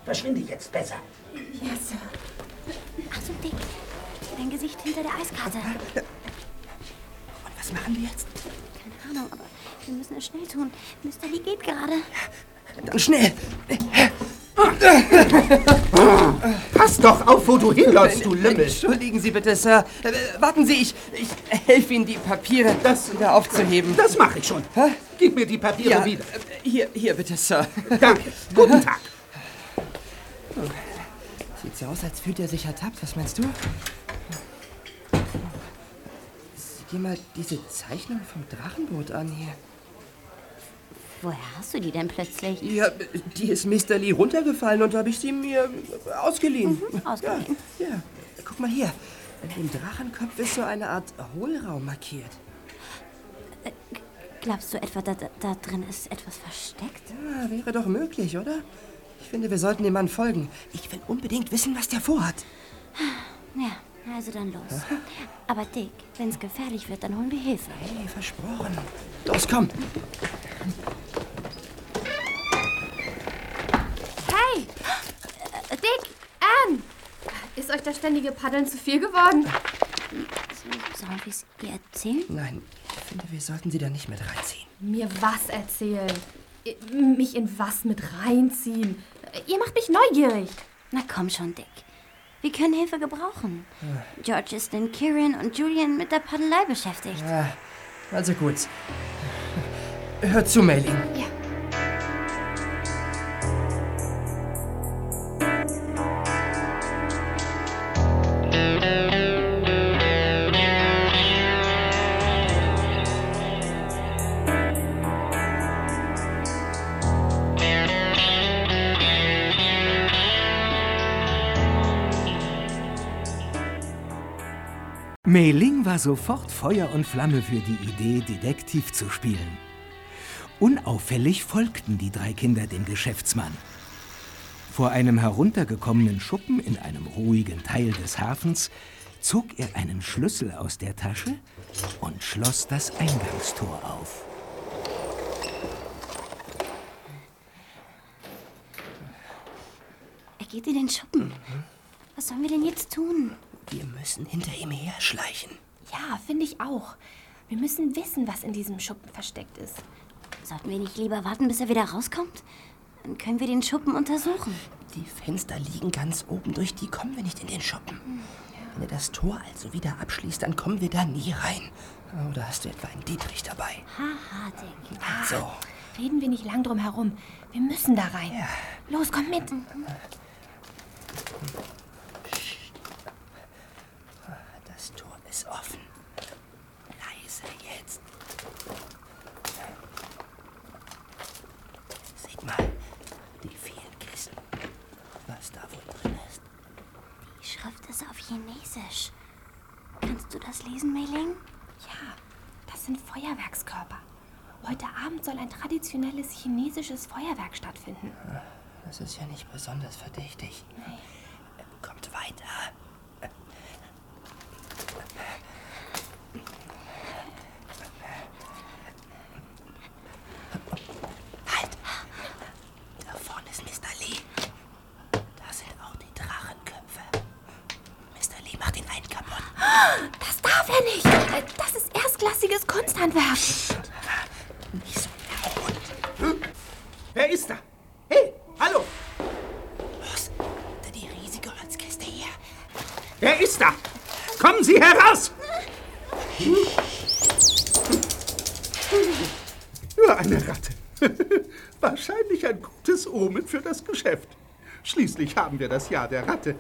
[SPEAKER 11] Verschwinde jetzt besser.
[SPEAKER 4] Ja, Sir. Achtung, Dick. Dein Gesicht hinter der Eiskarte.
[SPEAKER 5] Und was machen wir jetzt?
[SPEAKER 4] Keine Ahnung, aber wir müssen es schnell tun. Mr. Lee geht gerade.
[SPEAKER 5] Dann schnell!
[SPEAKER 11] Pass doch auf, wo du hinläufst, du Lümmel!
[SPEAKER 5] Entschuldigen Sie bitte, Sir. Warten Sie, ich, ich helfe Ihnen, die Papiere das wieder aufzuheben.
[SPEAKER 11] Das mache ich schon.
[SPEAKER 5] Hä?
[SPEAKER 11] Gib mir die Papiere
[SPEAKER 5] ja,
[SPEAKER 11] wieder.
[SPEAKER 5] Hier, hier bitte, Sir.
[SPEAKER 11] Danke. Guten Tag.
[SPEAKER 5] Sieht so aus, als fühlt er sich ertappt. Was meinst du? Sieh dir mal diese Zeichnung vom Drachenboot an hier.
[SPEAKER 4] Woher hast du die denn plötzlich?
[SPEAKER 5] Ja, die ist Mr. Lee runtergefallen und habe ich sie mir ausgeliehen.
[SPEAKER 4] Mhm, ausgeliehen.
[SPEAKER 5] Ja, ja, guck mal hier. An dem Drachenkopf ist so eine Art Hohlraum markiert.
[SPEAKER 4] Glaubst du etwa, da, da, da drin ist etwas versteckt?
[SPEAKER 5] Ja, wäre doch möglich, oder? Ich finde, wir sollten dem Mann folgen. Ich will unbedingt wissen, was der vorhat.
[SPEAKER 4] Ja, also dann los. Aber Dick, wenn es gefährlich wird, dann holen wir Hilfe.
[SPEAKER 5] Hey, versprochen. Los, komm.
[SPEAKER 8] Hey! Äh, Dick! Anne! Ist euch das ständige Paddeln zu viel geworden?
[SPEAKER 4] Sollen wir es ihr erzählen?
[SPEAKER 5] Nein, ich finde, wir sollten sie da nicht mit reinziehen.
[SPEAKER 8] Mir was erzählen? Mich in was mit reinziehen? Ihr macht mich neugierig.
[SPEAKER 4] Na komm schon, Dick. Wir können Hilfe gebrauchen. George ist in Kieran und Julian mit der Paddelei beschäftigt.
[SPEAKER 5] Ja, also gut. Hör zu, Maylin.
[SPEAKER 4] Ja.
[SPEAKER 1] War sofort Feuer und Flamme für die Idee, Detektiv zu spielen. Unauffällig folgten die drei Kinder dem Geschäftsmann. Vor einem heruntergekommenen Schuppen in einem ruhigen Teil des Hafens zog er einen Schlüssel aus der Tasche und schloss das Eingangstor auf.
[SPEAKER 4] Er geht in den Schuppen. Was sollen wir denn jetzt tun?
[SPEAKER 5] Wir müssen hinter ihm herschleichen.
[SPEAKER 8] Ja, finde ich auch. Wir müssen wissen, was in diesem Schuppen versteckt ist.
[SPEAKER 4] Sollten wir nicht lieber warten, bis er wieder rauskommt? Dann können wir den Schuppen untersuchen.
[SPEAKER 5] Die Fenster liegen ganz oben, durch die kommen wir nicht in den Schuppen. Wenn er das Tor also wieder abschließt, dann kommen wir da nie rein. Oder hast du etwa einen Dietrich dabei?
[SPEAKER 8] Haha, Dick.
[SPEAKER 5] So.
[SPEAKER 8] Reden wir nicht lang drum herum. Wir müssen da rein. Los, komm mit.
[SPEAKER 5] Das Tor ist offen. Leise jetzt. Seht mal, die vielen Kisten. Was da wohl drin ist.
[SPEAKER 4] Die Schrift ist auf Chinesisch. Kannst du das lesen, Meiling?
[SPEAKER 8] Ja, das sind Feuerwerkskörper. Heute Abend soll ein traditionelles chinesisches Feuerwerk stattfinden.
[SPEAKER 5] Das ist ja nicht besonders verdächtig. Kommt weiter. Halt! Da vorne ist Mr. Lee. Da sind auch die Drachenköpfe. Mr. Lee macht den einen kaputt.
[SPEAKER 8] Das darf er nicht. Äh, Das ist erstklassiges Kunsthandwerk.
[SPEAKER 5] Nicht so
[SPEAKER 11] Wer ist da? Hey, hallo!
[SPEAKER 5] Los, da die riesige Holzkiste hier.
[SPEAKER 11] Wer ist da? Kommen Sie heraus! Nur eine Ratte. Wahrscheinlich ein gutes Omen für das Geschäft. Schließlich haben wir das Jahr der Ratte.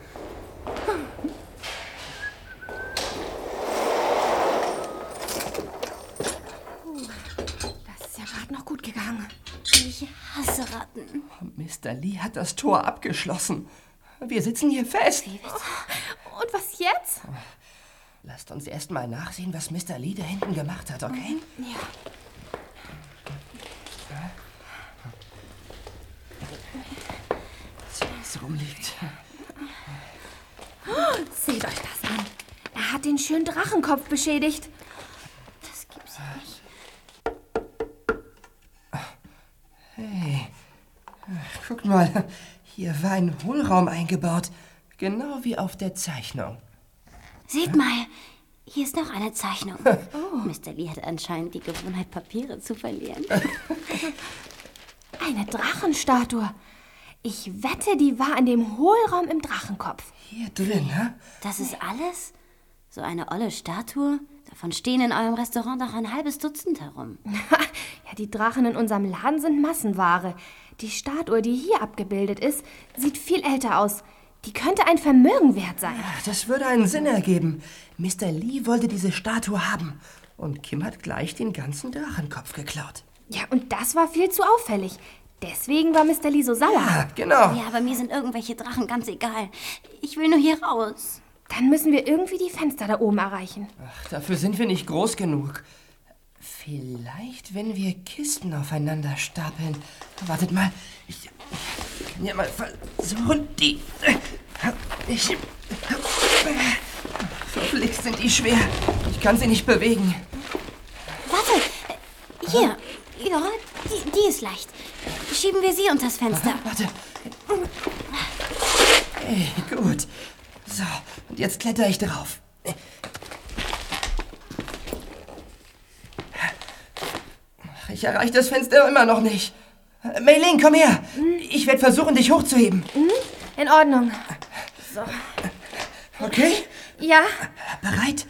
[SPEAKER 8] Das ist ja gerade noch gut gegangen.
[SPEAKER 4] Ich hasse Ratten.
[SPEAKER 5] Mr. Lee hat das Tor abgeschlossen. Wir sitzen hier fest.
[SPEAKER 8] Und was jetzt?
[SPEAKER 5] Lasst uns erst mal nachsehen, was Mr. Lee da hinten gemacht hat, okay?
[SPEAKER 8] Ja.
[SPEAKER 5] Was rumliegt.
[SPEAKER 8] Oh, seht euch das an. Er hat den schönen Drachenkopf beschädigt.
[SPEAKER 4] Das gibt's nicht.
[SPEAKER 5] Hey, Ach, guckt mal. Hier war ein Hohlraum eingebaut. Genau wie auf der Zeichnung.
[SPEAKER 4] Seht mal, hier ist noch eine Zeichnung. (laughs) Oh. Mr. Lee hat anscheinend die Gewohnheit, Papiere zu verlieren. (laughs)
[SPEAKER 8] Eine Drachenstatue. Ich wette, die war in dem Hohlraum im Drachenkopf.
[SPEAKER 5] Hier drin, ne?
[SPEAKER 4] Das ist alles? So eine olle Statue? Davon stehen in eurem Restaurant doch ein halbes Dutzend herum. (laughs)
[SPEAKER 8] ja, die Drachen in unserem Laden sind Massenware. Die Statue, die hier abgebildet ist, sieht viel älter aus. Die könnte ein Vermögen wert sein.
[SPEAKER 5] Das würde einen Sinn ergeben. Mr. Lee wollte diese Statue haben. Und Kim hat gleich den ganzen Drachenkopf geklaut.
[SPEAKER 8] Ja, und das war viel zu auffällig. Deswegen war Mr. Lee so sauer.
[SPEAKER 5] Ja, genau.
[SPEAKER 4] Ja, aber mir sind irgendwelche Drachen ganz egal. Ich will nur hier raus.
[SPEAKER 8] Dann müssen wir irgendwie die Fenster da oben erreichen.
[SPEAKER 5] Ach, dafür sind wir nicht groß genug. Vielleicht, wenn wir Kisten aufeinander stapeln. Wartet mal, ich kann ja mal versuchen, die... Ich... Verflixt sind die schwer. Ich kann sie nicht bewegen.
[SPEAKER 4] Warte, hier. Ja, die, die ist leicht. Schieben wir sie unters Fenster.
[SPEAKER 5] Warte. Hey, gut. So, und jetzt kletter ich drauf. Ich erreiche das Fenster immer noch nicht. Meiling, komm her. Ich werde versuchen, dich hochzuheben.
[SPEAKER 8] Hm? In Ordnung. So.
[SPEAKER 5] Okay?
[SPEAKER 8] Ja?
[SPEAKER 5] Bereit?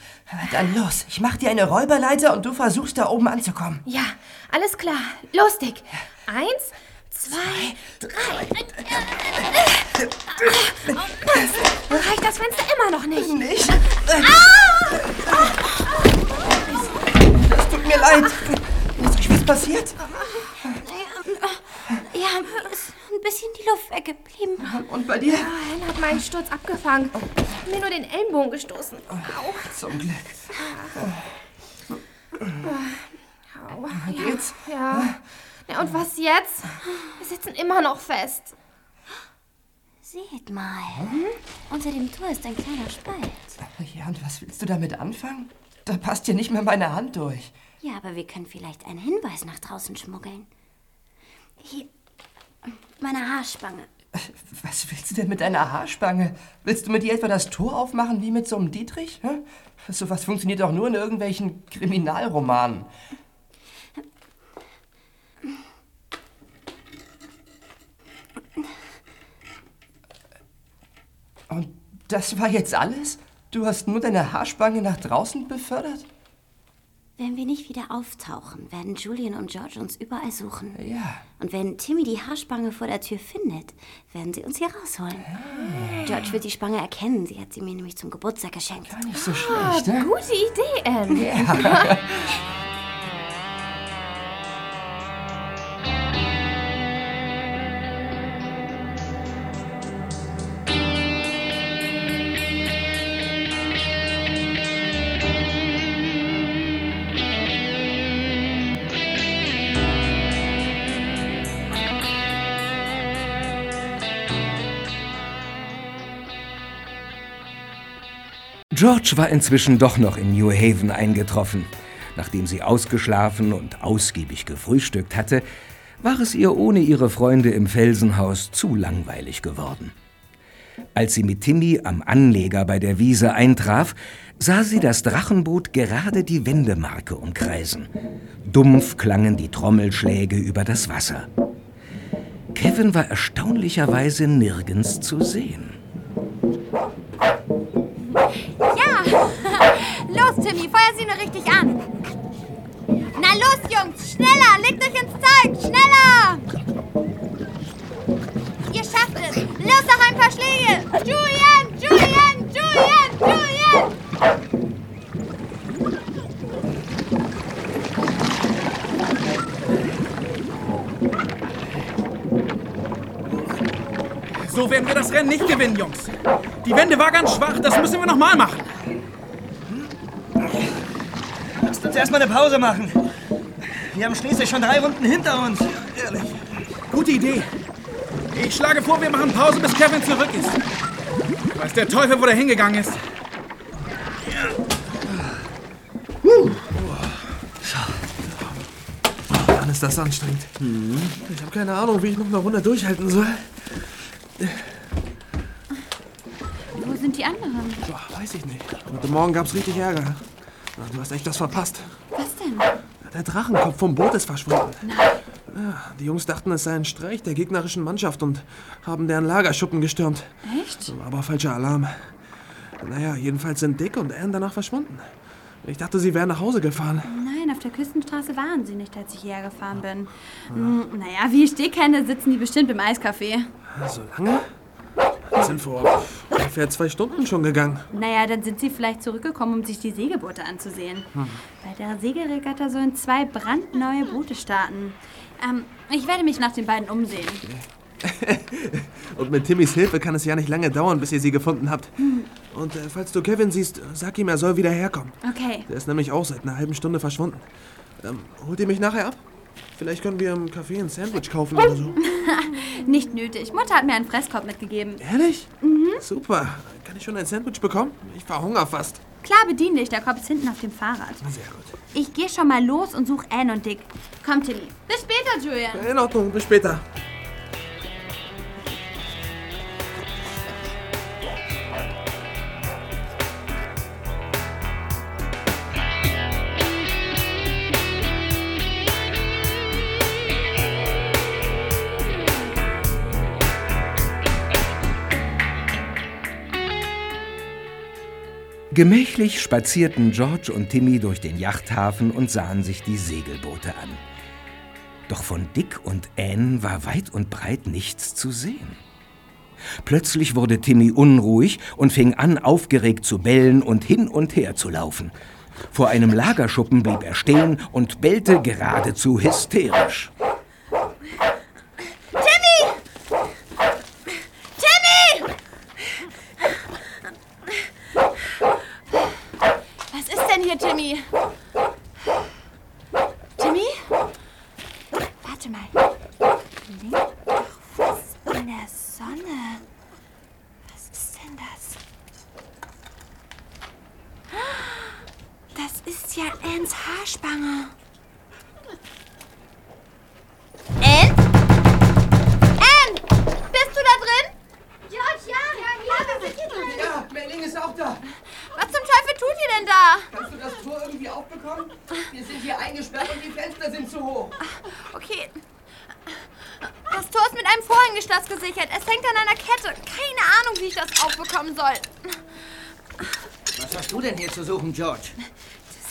[SPEAKER 5] Dann los. Ich mach dir eine Räuberleiter und du versuchst da oben anzukommen.
[SPEAKER 8] Ja, alles klar. Los, Dick. Eins, zwei, drei. Reicht das Fenster immer noch nicht?
[SPEAKER 5] Nicht?
[SPEAKER 8] Ah!
[SPEAKER 5] Das tut mir leid. Ist euch was passiert?
[SPEAKER 4] Ja, mir ist ein bisschen die Luft weggeblieben.
[SPEAKER 5] Und bei dir?
[SPEAKER 8] Ja, Anne hat meinen Sturz abgefangen. Hat mir nur den Ellenbogen gestoßen. Au.
[SPEAKER 5] Zum Glück.
[SPEAKER 8] Au.
[SPEAKER 5] Geht's?
[SPEAKER 8] Ja. ja. Und was jetzt? Wir sitzen immer noch fest.
[SPEAKER 4] Seht mal. Unter dem Tor ist ein kleiner Spalt.
[SPEAKER 5] Ja, und was willst du damit anfangen? Da passt hier nicht mehr meine Hand durch.
[SPEAKER 4] Ja, aber wir können vielleicht einen Hinweis nach draußen schmuggeln. Hier, meine Haarspange.
[SPEAKER 5] Was willst du denn mit deiner Haarspange? Willst du mit ihr etwa das Tor aufmachen wie mit so einem Dietrich? Hä? So was funktioniert doch nur in irgendwelchen Kriminalromanen. Und das war jetzt alles? Du hast nur deine Haarspange nach draußen befördert?
[SPEAKER 4] Wenn wir nicht wieder auftauchen, werden Julian und George uns überall suchen.
[SPEAKER 5] Ja.
[SPEAKER 4] Und wenn Timmy die Haarspange vor der Tür findet, werden sie uns hier rausholen. George wird die Spange erkennen. Sie hat sie mir nämlich zum Geburtstag geschenkt. Gar
[SPEAKER 5] nicht so
[SPEAKER 8] Ah,
[SPEAKER 5] schlecht, ne?
[SPEAKER 8] gute Idee, Anne.
[SPEAKER 5] Ja. (laughs)
[SPEAKER 1] George war inzwischen doch noch in New Haven eingetroffen. Nachdem sie ausgeschlafen und ausgiebig gefrühstückt hatte, war es ihr ohne ihre Freunde im Felsenhaus zu langweilig geworden. Als sie mit Timmy am Anleger bei der Wiese eintraf, sah sie das Drachenboot gerade die Wendemarke umkreisen. Dumpf klangen die Trommelschläge über das Wasser. Kevin war erstaunlicherweise nirgends zu sehen.
[SPEAKER 3] Nur richtig an. Na los, Jungs, schneller, legt euch ins Zeug, schneller! Ihr schafft es! Los, noch ein paar Schläge! Julian, Julian, Julian, Julian!
[SPEAKER 10] So werden wir das Rennen nicht gewinnen, Jungs. Die Wende war ganz schwach, das müssen wir nochmal machen.
[SPEAKER 6] Lasst uns erstmal eine Pause machen. Wir haben schließlich schon drei Runden hinter uns.
[SPEAKER 10] Ehrlich. Gute Idee. Ich schlage vor, wir machen Pause, bis Kevin zurück ist. Weiß der Teufel, wo der hingegangen ist.
[SPEAKER 7] Mann, ist das anstrengend. Ich habe keine Ahnung, wie ich noch eine Runde durchhalten soll.
[SPEAKER 3] Wo sind die anderen?
[SPEAKER 7] Boah, weiß ich nicht. Heute Morgen gab's richtig Ärger. Na, Du hast echt was verpasst.
[SPEAKER 3] Was denn?
[SPEAKER 7] Der Drachenkopf vom Boot ist verschwunden. Ja, die Jungs dachten, es sei ein Streich der gegnerischen Mannschaft und haben deren Lagerschuppen gestürmt.
[SPEAKER 3] Echt?
[SPEAKER 7] Aber falscher Alarm. Naja, jedenfalls sind Dick und Anne danach verschwunden. Ich dachte, sie wären nach Hause gefahren.
[SPEAKER 3] Nein, auf der Küstenstraße waren sie nicht, als ich hierher gefahren bin. Hm, naja, wie ich die kenne, sitzen die bestimmt im Eiscafé.
[SPEAKER 7] So lange? Die sind vor ungefähr zwei Stunden schon gegangen.
[SPEAKER 3] Naja, dann sind sie vielleicht zurückgekommen, um sich die Segelboote anzusehen.
[SPEAKER 7] Hm.
[SPEAKER 3] Bei der Segelregatta sollen zwei brandneue Boote starten. Ähm, ich werde mich nach den beiden umsehen. (laughs)
[SPEAKER 7] Und mit Timmys Hilfe kann es ja nicht lange dauern, bis ihr sie gefunden habt. Und äh, falls du Kevin siehst, sag ihm, er soll wieder herkommen.
[SPEAKER 3] Okay.
[SPEAKER 7] Der ist nämlich auch seit einer halben Stunde verschwunden. Ähm, holt ihr mich nachher ab? Vielleicht können wir im Café ein Sandwich kaufen oder so. (laughs)
[SPEAKER 3] Nicht nötig. Mutter hat mir einen Fresskorb mitgegeben.
[SPEAKER 7] Ehrlich?
[SPEAKER 3] Mhm.
[SPEAKER 7] Super. Kann ich schon ein Sandwich bekommen? Ich verhungere fast.
[SPEAKER 3] Klar, bedien dich. Der Korb ist hinten auf dem Fahrrad.
[SPEAKER 7] Sehr gut.
[SPEAKER 3] Ich gehe schon mal los und suche Anne und Dick. Komm, Tilly. Bis später, Julian.
[SPEAKER 7] In Ordnung, bis später.
[SPEAKER 1] Gemächlich spazierten George und Timmy durch den Yachthafen und sahen sich die Segelboote an. Doch von Dick und Anne war weit und breit nichts zu sehen. Plötzlich wurde Timmy unruhig und fing an, aufgeregt zu bellen und hin und her zu laufen. Vor einem Lagerschuppen blieb er stehen und bellte geradezu hysterisch.
[SPEAKER 8] Anne, was ist denn
[SPEAKER 5] das?
[SPEAKER 8] Das ist ja Anns
[SPEAKER 13] Haarspange. Hast du denn hier zu suchen, George?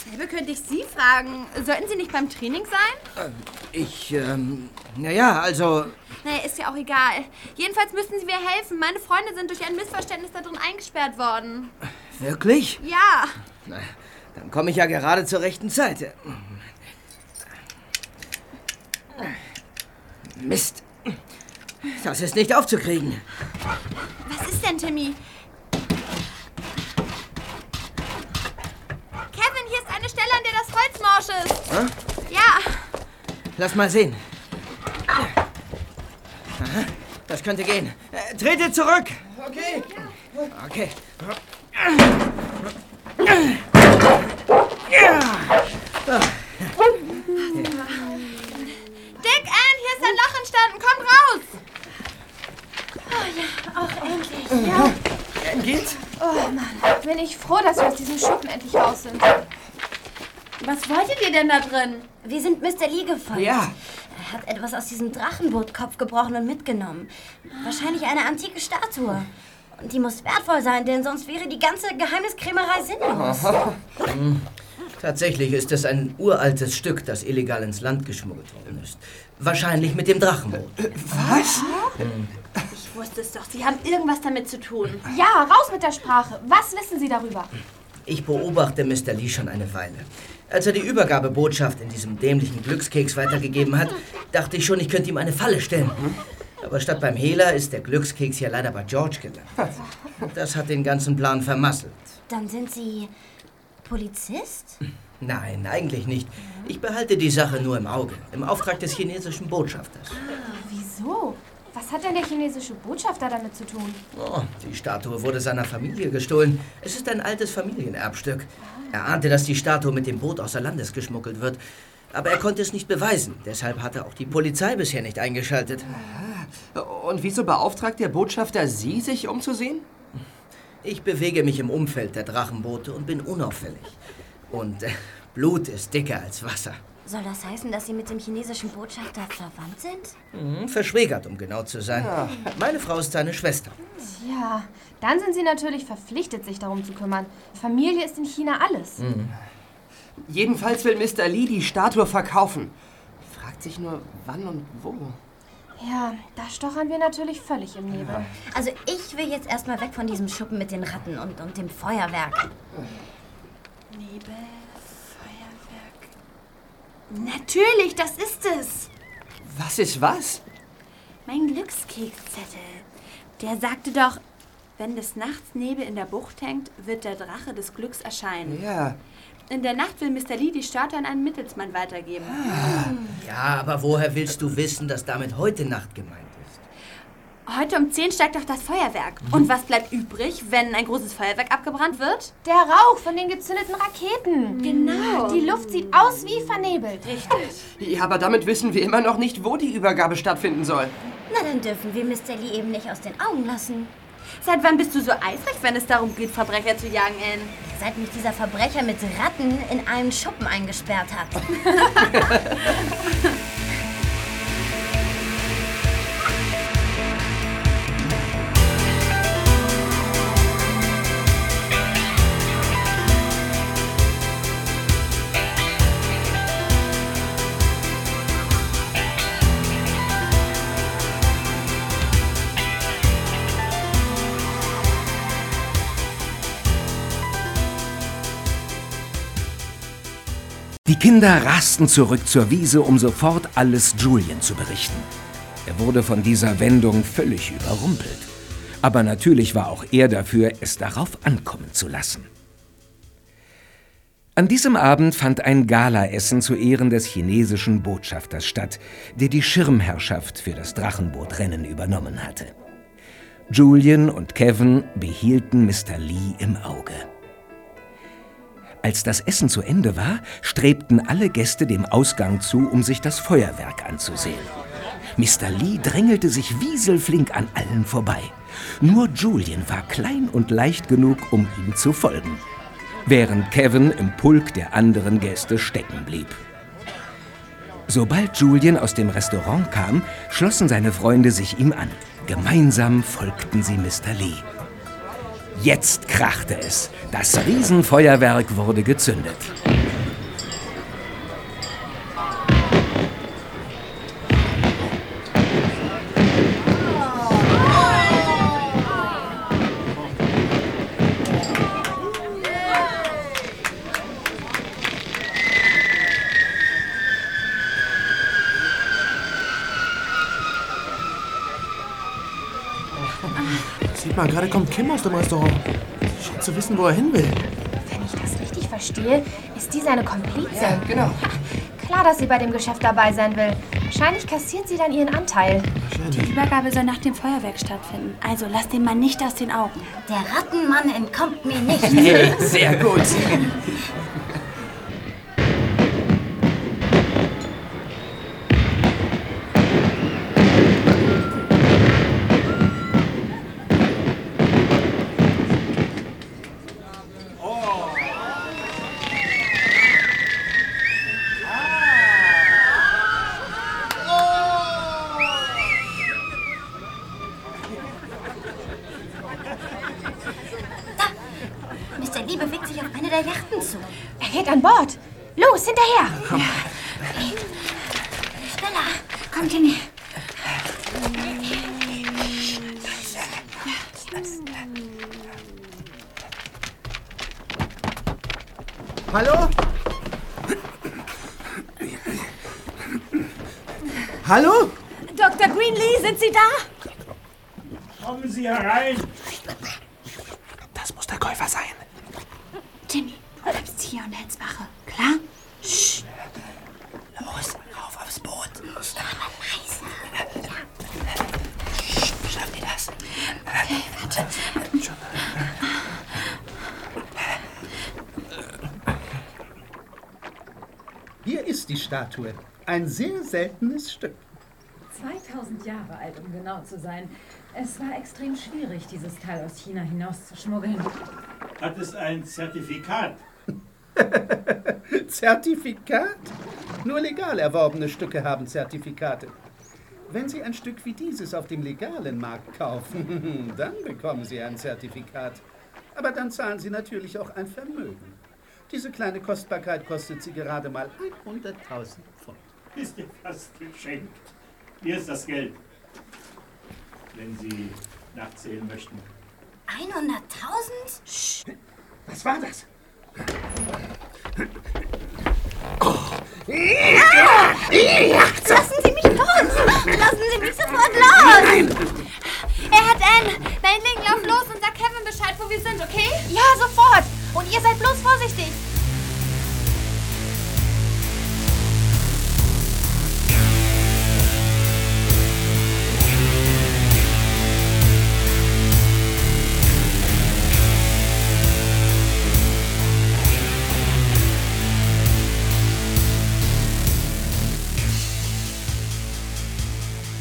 [SPEAKER 3] Dasselbe könnte ich Sie fragen. Sollten Sie nicht beim Training sein?
[SPEAKER 13] Ich, ähm, naja, also,
[SPEAKER 3] Naja, ist ja auch egal. Jedenfalls müssen Sie mir helfen. Meine Freunde sind durch ein Missverständnis da drin eingesperrt worden.
[SPEAKER 13] wirklich?
[SPEAKER 3] Ja.
[SPEAKER 13] Na, dann komme ich ja gerade zur rechten Zeit. Mist. Das ist nicht aufzukriegen.
[SPEAKER 3] Was ist denn, Timmy? Kevin, hier ist eine Stelle, ist.
[SPEAKER 13] Hä?
[SPEAKER 3] Ja.
[SPEAKER 13] Lass mal sehen. Aha, das könnte gehen. Äh, trete zurück.
[SPEAKER 5] Okay.
[SPEAKER 13] Okay.
[SPEAKER 3] Dick, Ann, hier ist ein Loch entstanden. Komm raus.
[SPEAKER 8] Oh ja, auch endlich. Ja.
[SPEAKER 13] Ann, geht's?
[SPEAKER 8] Oh Mann, bin ich froh, dass wir aus diesem Schuppen endlich raus sind.
[SPEAKER 3] Was wolltet ihr denn da drin?
[SPEAKER 4] Wir sind Mr. Lee gefolgt.
[SPEAKER 5] Ja.
[SPEAKER 4] Er hat etwas aus diesem Drachenbootkopf gebrochen und mitgenommen. Wahrscheinlich eine antike Statue. Und die muss wertvoll sein, denn sonst wäre die ganze Geheimniskrämerei sinnlos. (laughs)
[SPEAKER 13] Hm. Tatsächlich ist es ein uraltes Stück, das illegal ins Land geschmuggelt worden ist. Wahrscheinlich mit dem Drachenboot.
[SPEAKER 5] Was?
[SPEAKER 13] Hm.
[SPEAKER 3] Ich wusste es doch. Sie haben irgendwas damit zu tun.
[SPEAKER 8] Ja, raus mit der Sprache. Was wissen Sie darüber?
[SPEAKER 13] Ich beobachte Mr. Lee schon eine Weile. Als er die Übergabebotschaft in diesem dämlichen Glückskeks weitergegeben hat, dachte ich schon, ich könnte ihm eine Falle stellen. Aber statt beim Hehler ist der Glückskeks ja leider bei George gelandet. Das hat den ganzen Plan vermasselt.
[SPEAKER 4] Dann sind Sie Polizist?
[SPEAKER 13] Nein, eigentlich nicht. Ich behalte die Sache nur im Auge, im Auftrag des chinesischen Botschafters.
[SPEAKER 8] Wieso? Was hat denn der chinesische Botschafter damit zu tun?
[SPEAKER 13] Oh, die Statue wurde seiner Familie gestohlen. Es ist ein altes Familienerbstück. Er ahnte, dass die Statue mit dem Boot außer Landes geschmuggelt wird. Aber er konnte es nicht beweisen. Deshalb hatte auch die Polizei bisher nicht eingeschaltet.
[SPEAKER 5] Und wieso beauftragt der Botschafter Sie, sich umzusehen?
[SPEAKER 13] Ich bewege mich im Umfeld der Drachenboote und bin unauffällig. Und äh, Blut ist dicker als Wasser.
[SPEAKER 4] Soll das heißen, dass Sie mit dem chinesischen Botschafter verwandt sind?
[SPEAKER 13] Hm, verschwägert, um genau zu sein.
[SPEAKER 8] Ja.
[SPEAKER 13] Meine Frau ist seine Schwester.
[SPEAKER 8] Ja, dann sind Sie natürlich verpflichtet, sich darum zu kümmern. Familie ist in China alles.
[SPEAKER 5] Hm. Jedenfalls will Mr. Lee die Statue verkaufen. Fragt sich nur, wann und wo.
[SPEAKER 8] Ja, da stochern wir natürlich völlig im Nebel.
[SPEAKER 4] Also ich will jetzt erstmal weg von diesem Schuppen mit den Ratten und, und dem Feuerwerk.
[SPEAKER 3] Nebel, Feuerwerk. Natürlich, das ist es.
[SPEAKER 5] Was ist was?
[SPEAKER 3] Mein Glückskekzettel. Der sagte doch, wenn des Nachts Nebel in der Bucht hängt, wird der Drache des Glücks erscheinen.
[SPEAKER 5] Ja.
[SPEAKER 3] In der Nacht will Mr. Lee die Statue an einen Mittelsmann weitergeben.
[SPEAKER 13] Ja, aber woher willst du wissen, dass damit heute Nacht gemeint ist?
[SPEAKER 3] Heute um 10 steigt doch das Feuerwerk. Und was bleibt übrig, wenn ein großes Feuerwerk abgebrannt wird?
[SPEAKER 8] Der Rauch von den gezündeten Raketen.
[SPEAKER 3] Genau.
[SPEAKER 8] Die Luft sieht aus wie vernebelt.
[SPEAKER 3] Richtig.
[SPEAKER 5] Ja, aber damit wissen wir immer noch nicht, wo die Übergabe stattfinden soll.
[SPEAKER 4] Na, dann dürfen wir Mr. Lee eben nicht aus den Augen lassen.
[SPEAKER 3] Seit wann bist du so eifrig, wenn es darum geht, Verbrecher zu jagen, Anne?
[SPEAKER 4] Seit mich dieser Verbrecher mit Ratten in einen Schuppen eingesperrt hat. (laughs) (laughs)
[SPEAKER 1] Die Kinder rasten zurück zur Wiese, um sofort alles Julian zu berichten. Er wurde von dieser Wendung völlig überrumpelt. Aber natürlich war auch er dafür, es darauf ankommen zu lassen. An diesem Abend fand ein Galaessen zu Ehren des chinesischen Botschafters statt, der die Schirmherrschaft für das Drachenbootrennen übernommen hatte. Julian und Kevin behielten Mr. Lee im Auge. Als das Essen zu Ende war, strebten alle Gäste dem Ausgang zu, um sich das Feuerwerk anzusehen. Mr. Lee drängelte sich wieselflink an allen vorbei. Nur Julian war klein und leicht genug, um ihm zu folgen. Während Kevin im Pulk der anderen Gäste stecken blieb. Sobald Julian aus dem Restaurant kam, schlossen seine Freunde sich ihm an. Gemeinsam folgten sie Mr. Lee. Jetzt krachte es. Das Riesenfeuerwerk wurde gezündet.
[SPEAKER 7] Mal, gerade kommt Kim aus dem Restaurant. Scheint zu wissen, wo er hin will.
[SPEAKER 8] Wenn ich das richtig verstehe, ist die seine Komplizin.
[SPEAKER 5] Ja, genau.
[SPEAKER 8] Klar, dass sie bei dem Geschäft dabei sein will. Wahrscheinlich kassiert sie dann ihren Anteil.
[SPEAKER 3] Die Übergabe soll nach dem Feuerwerk stattfinden. Also lass den Mann nicht aus den Augen.
[SPEAKER 4] Der Rattenmann entkommt mir nicht.
[SPEAKER 5] Hey, (laughs) sehr gut.
[SPEAKER 8] Bord. Los, hinterher!
[SPEAKER 4] Schneller! Komm, Timmy.
[SPEAKER 11] Hallo?
[SPEAKER 7] Hallo?
[SPEAKER 12] Dr. Greenlee, sind Sie da?
[SPEAKER 15] Kommen Sie herein.
[SPEAKER 7] Das muss der Käufer sein.
[SPEAKER 3] Timmy, du bleibst hier und hältst Wache. Klar?
[SPEAKER 5] Los, rauf aufs Boot. Los. Schafft ihr das?
[SPEAKER 3] Okay, warte.
[SPEAKER 11] Hier ist die Statue. Ein sehr seltenes Stück.
[SPEAKER 16] 2000 Jahre alt, um genau zu sein. Es war extrem schwierig, dieses Teil aus China hinauszuschmuggeln.
[SPEAKER 15] Hat es ein Zertifikat? (laughs)
[SPEAKER 11] Zertifikat? Nur legal erworbene Stücke haben Zertifikate. Wenn Sie ein Stück wie dieses auf dem legalen Markt kaufen, (laughs) dann bekommen Sie ein Zertifikat. Aber dann zahlen Sie natürlich auch ein Vermögen. Diese kleine Kostbarkeit kostet Sie gerade mal 100.000 Pfund.
[SPEAKER 15] Ist dir fast geschenkt. Hier ist das Geld. Wenn Sie nachzählen möchten.
[SPEAKER 4] 100.000?
[SPEAKER 11] Was war das?
[SPEAKER 4] Lassen Sie mich los! Lassen Sie mich sofort los!
[SPEAKER 3] Er hat Anne. Landing, lauf los und sag Kevin Bescheid, wo wir sind, okay?
[SPEAKER 8] Ja, sofort! Und ihr seid bloß vorsichtig!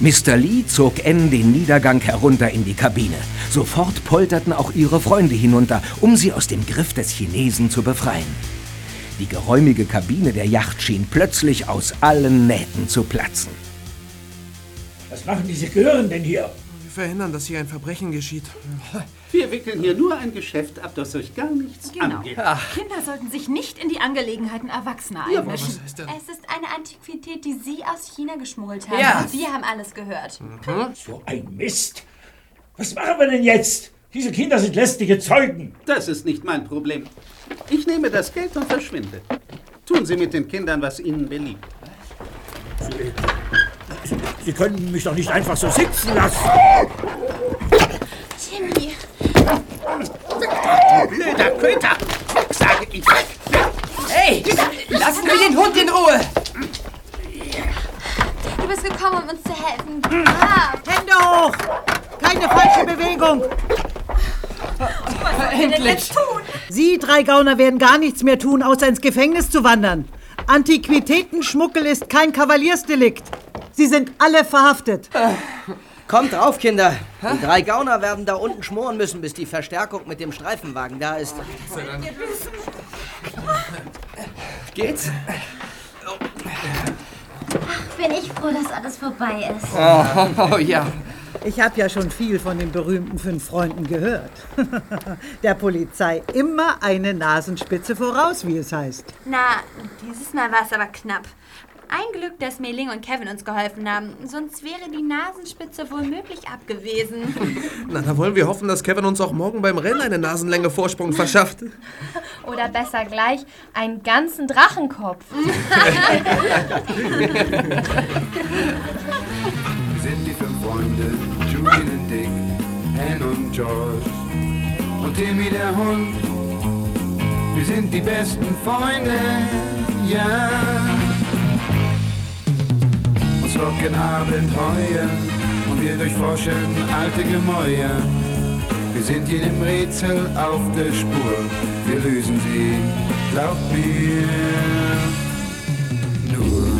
[SPEAKER 1] Mr. Lee zog Anne den Niedergang herunter in die Kabine. Sofort polterten auch ihre Freunde hinunter, um sie aus dem Griff des Chinesen zu befreien. Die geräumige Kabine der Yacht schien plötzlich aus allen Nähten zu platzen.
[SPEAKER 15] Was machen diese Gören denn hier?
[SPEAKER 7] Wir verhindern, dass hier ein Verbrechen geschieht. (laughs)
[SPEAKER 11] Wir wickeln hier nur ein Geschäft ab, das euch gar nichts
[SPEAKER 12] Genau.
[SPEAKER 11] angeht.
[SPEAKER 12] Kinder sollten sich nicht in die Angelegenheiten Erwachsener
[SPEAKER 11] Ja,
[SPEAKER 12] einmischen.
[SPEAKER 11] was heißt denn?
[SPEAKER 3] Es ist eine Antiquität, die Sie aus China geschmuggelt haben.
[SPEAKER 15] Ja.
[SPEAKER 3] Wir haben alles gehört.
[SPEAKER 15] So ein Mist. Was machen wir denn jetzt? Diese Kinder sind lästige Zeugen.
[SPEAKER 11] Das ist nicht mein Problem. Ich nehme das Geld und verschwinde. Tun Sie mit den Kindern, was Ihnen beliebt.
[SPEAKER 15] Sie, Sie können mich doch nicht einfach so sitzen lassen.
[SPEAKER 3] Timmy.
[SPEAKER 11] Blöder Köter! Sage ich.
[SPEAKER 5] Hey, lassen Sie den Hund in Ruhe!
[SPEAKER 3] Du bist gekommen, um uns zu helfen. Ah,
[SPEAKER 17] Hände hoch! Keine falsche Bewegung!
[SPEAKER 3] was sollen wir denn
[SPEAKER 5] Endlich.
[SPEAKER 3] jetzt tun?
[SPEAKER 17] Sie drei Gauner werden gar nichts mehr tun, außer ins Gefängnis zu wandern. Antiquitätenschmuggel ist kein Kavaliersdelikt. Sie sind alle verhaftet.
[SPEAKER 13] Kommt drauf, Kinder. Die drei Gauner werden da unten schmoren müssen, bis die Verstärkung mit dem Streifenwagen da ist. Geht's?
[SPEAKER 4] Bin ich froh, dass alles vorbei ist.
[SPEAKER 17] Oh, ja. Ich habe ja schon viel von den berühmten fünf Freunden gehört. (laughs) Der Polizei immer eine Nasenspitze voraus, wie es heißt.
[SPEAKER 3] Na, dieses Mal war es aber knapp. Ein Glück, dass Meling und Kevin uns geholfen haben. Sonst wäre die Nasenspitze womöglich ab gewesen. (laughs)
[SPEAKER 7] Na, da wollen wir hoffen, dass Kevin uns auch morgen beim Rennen eine Nasenlänge Vorsprung verschafft. (laughs)
[SPEAKER 8] Oder besser gleich einen ganzen Drachenkopf.
[SPEAKER 2] Wir (laughs) sind die fünf Freunde, Julian und Dick, Ann und George und Timmy der Hund. Wir sind die besten Freunde, ja. Uns Sockenabend Abenteuer und wir durchforschen alte Gemäuer. Wir sind jedem Rätsel auf der Spur, wir lösen sie, glaubt mir. Nur.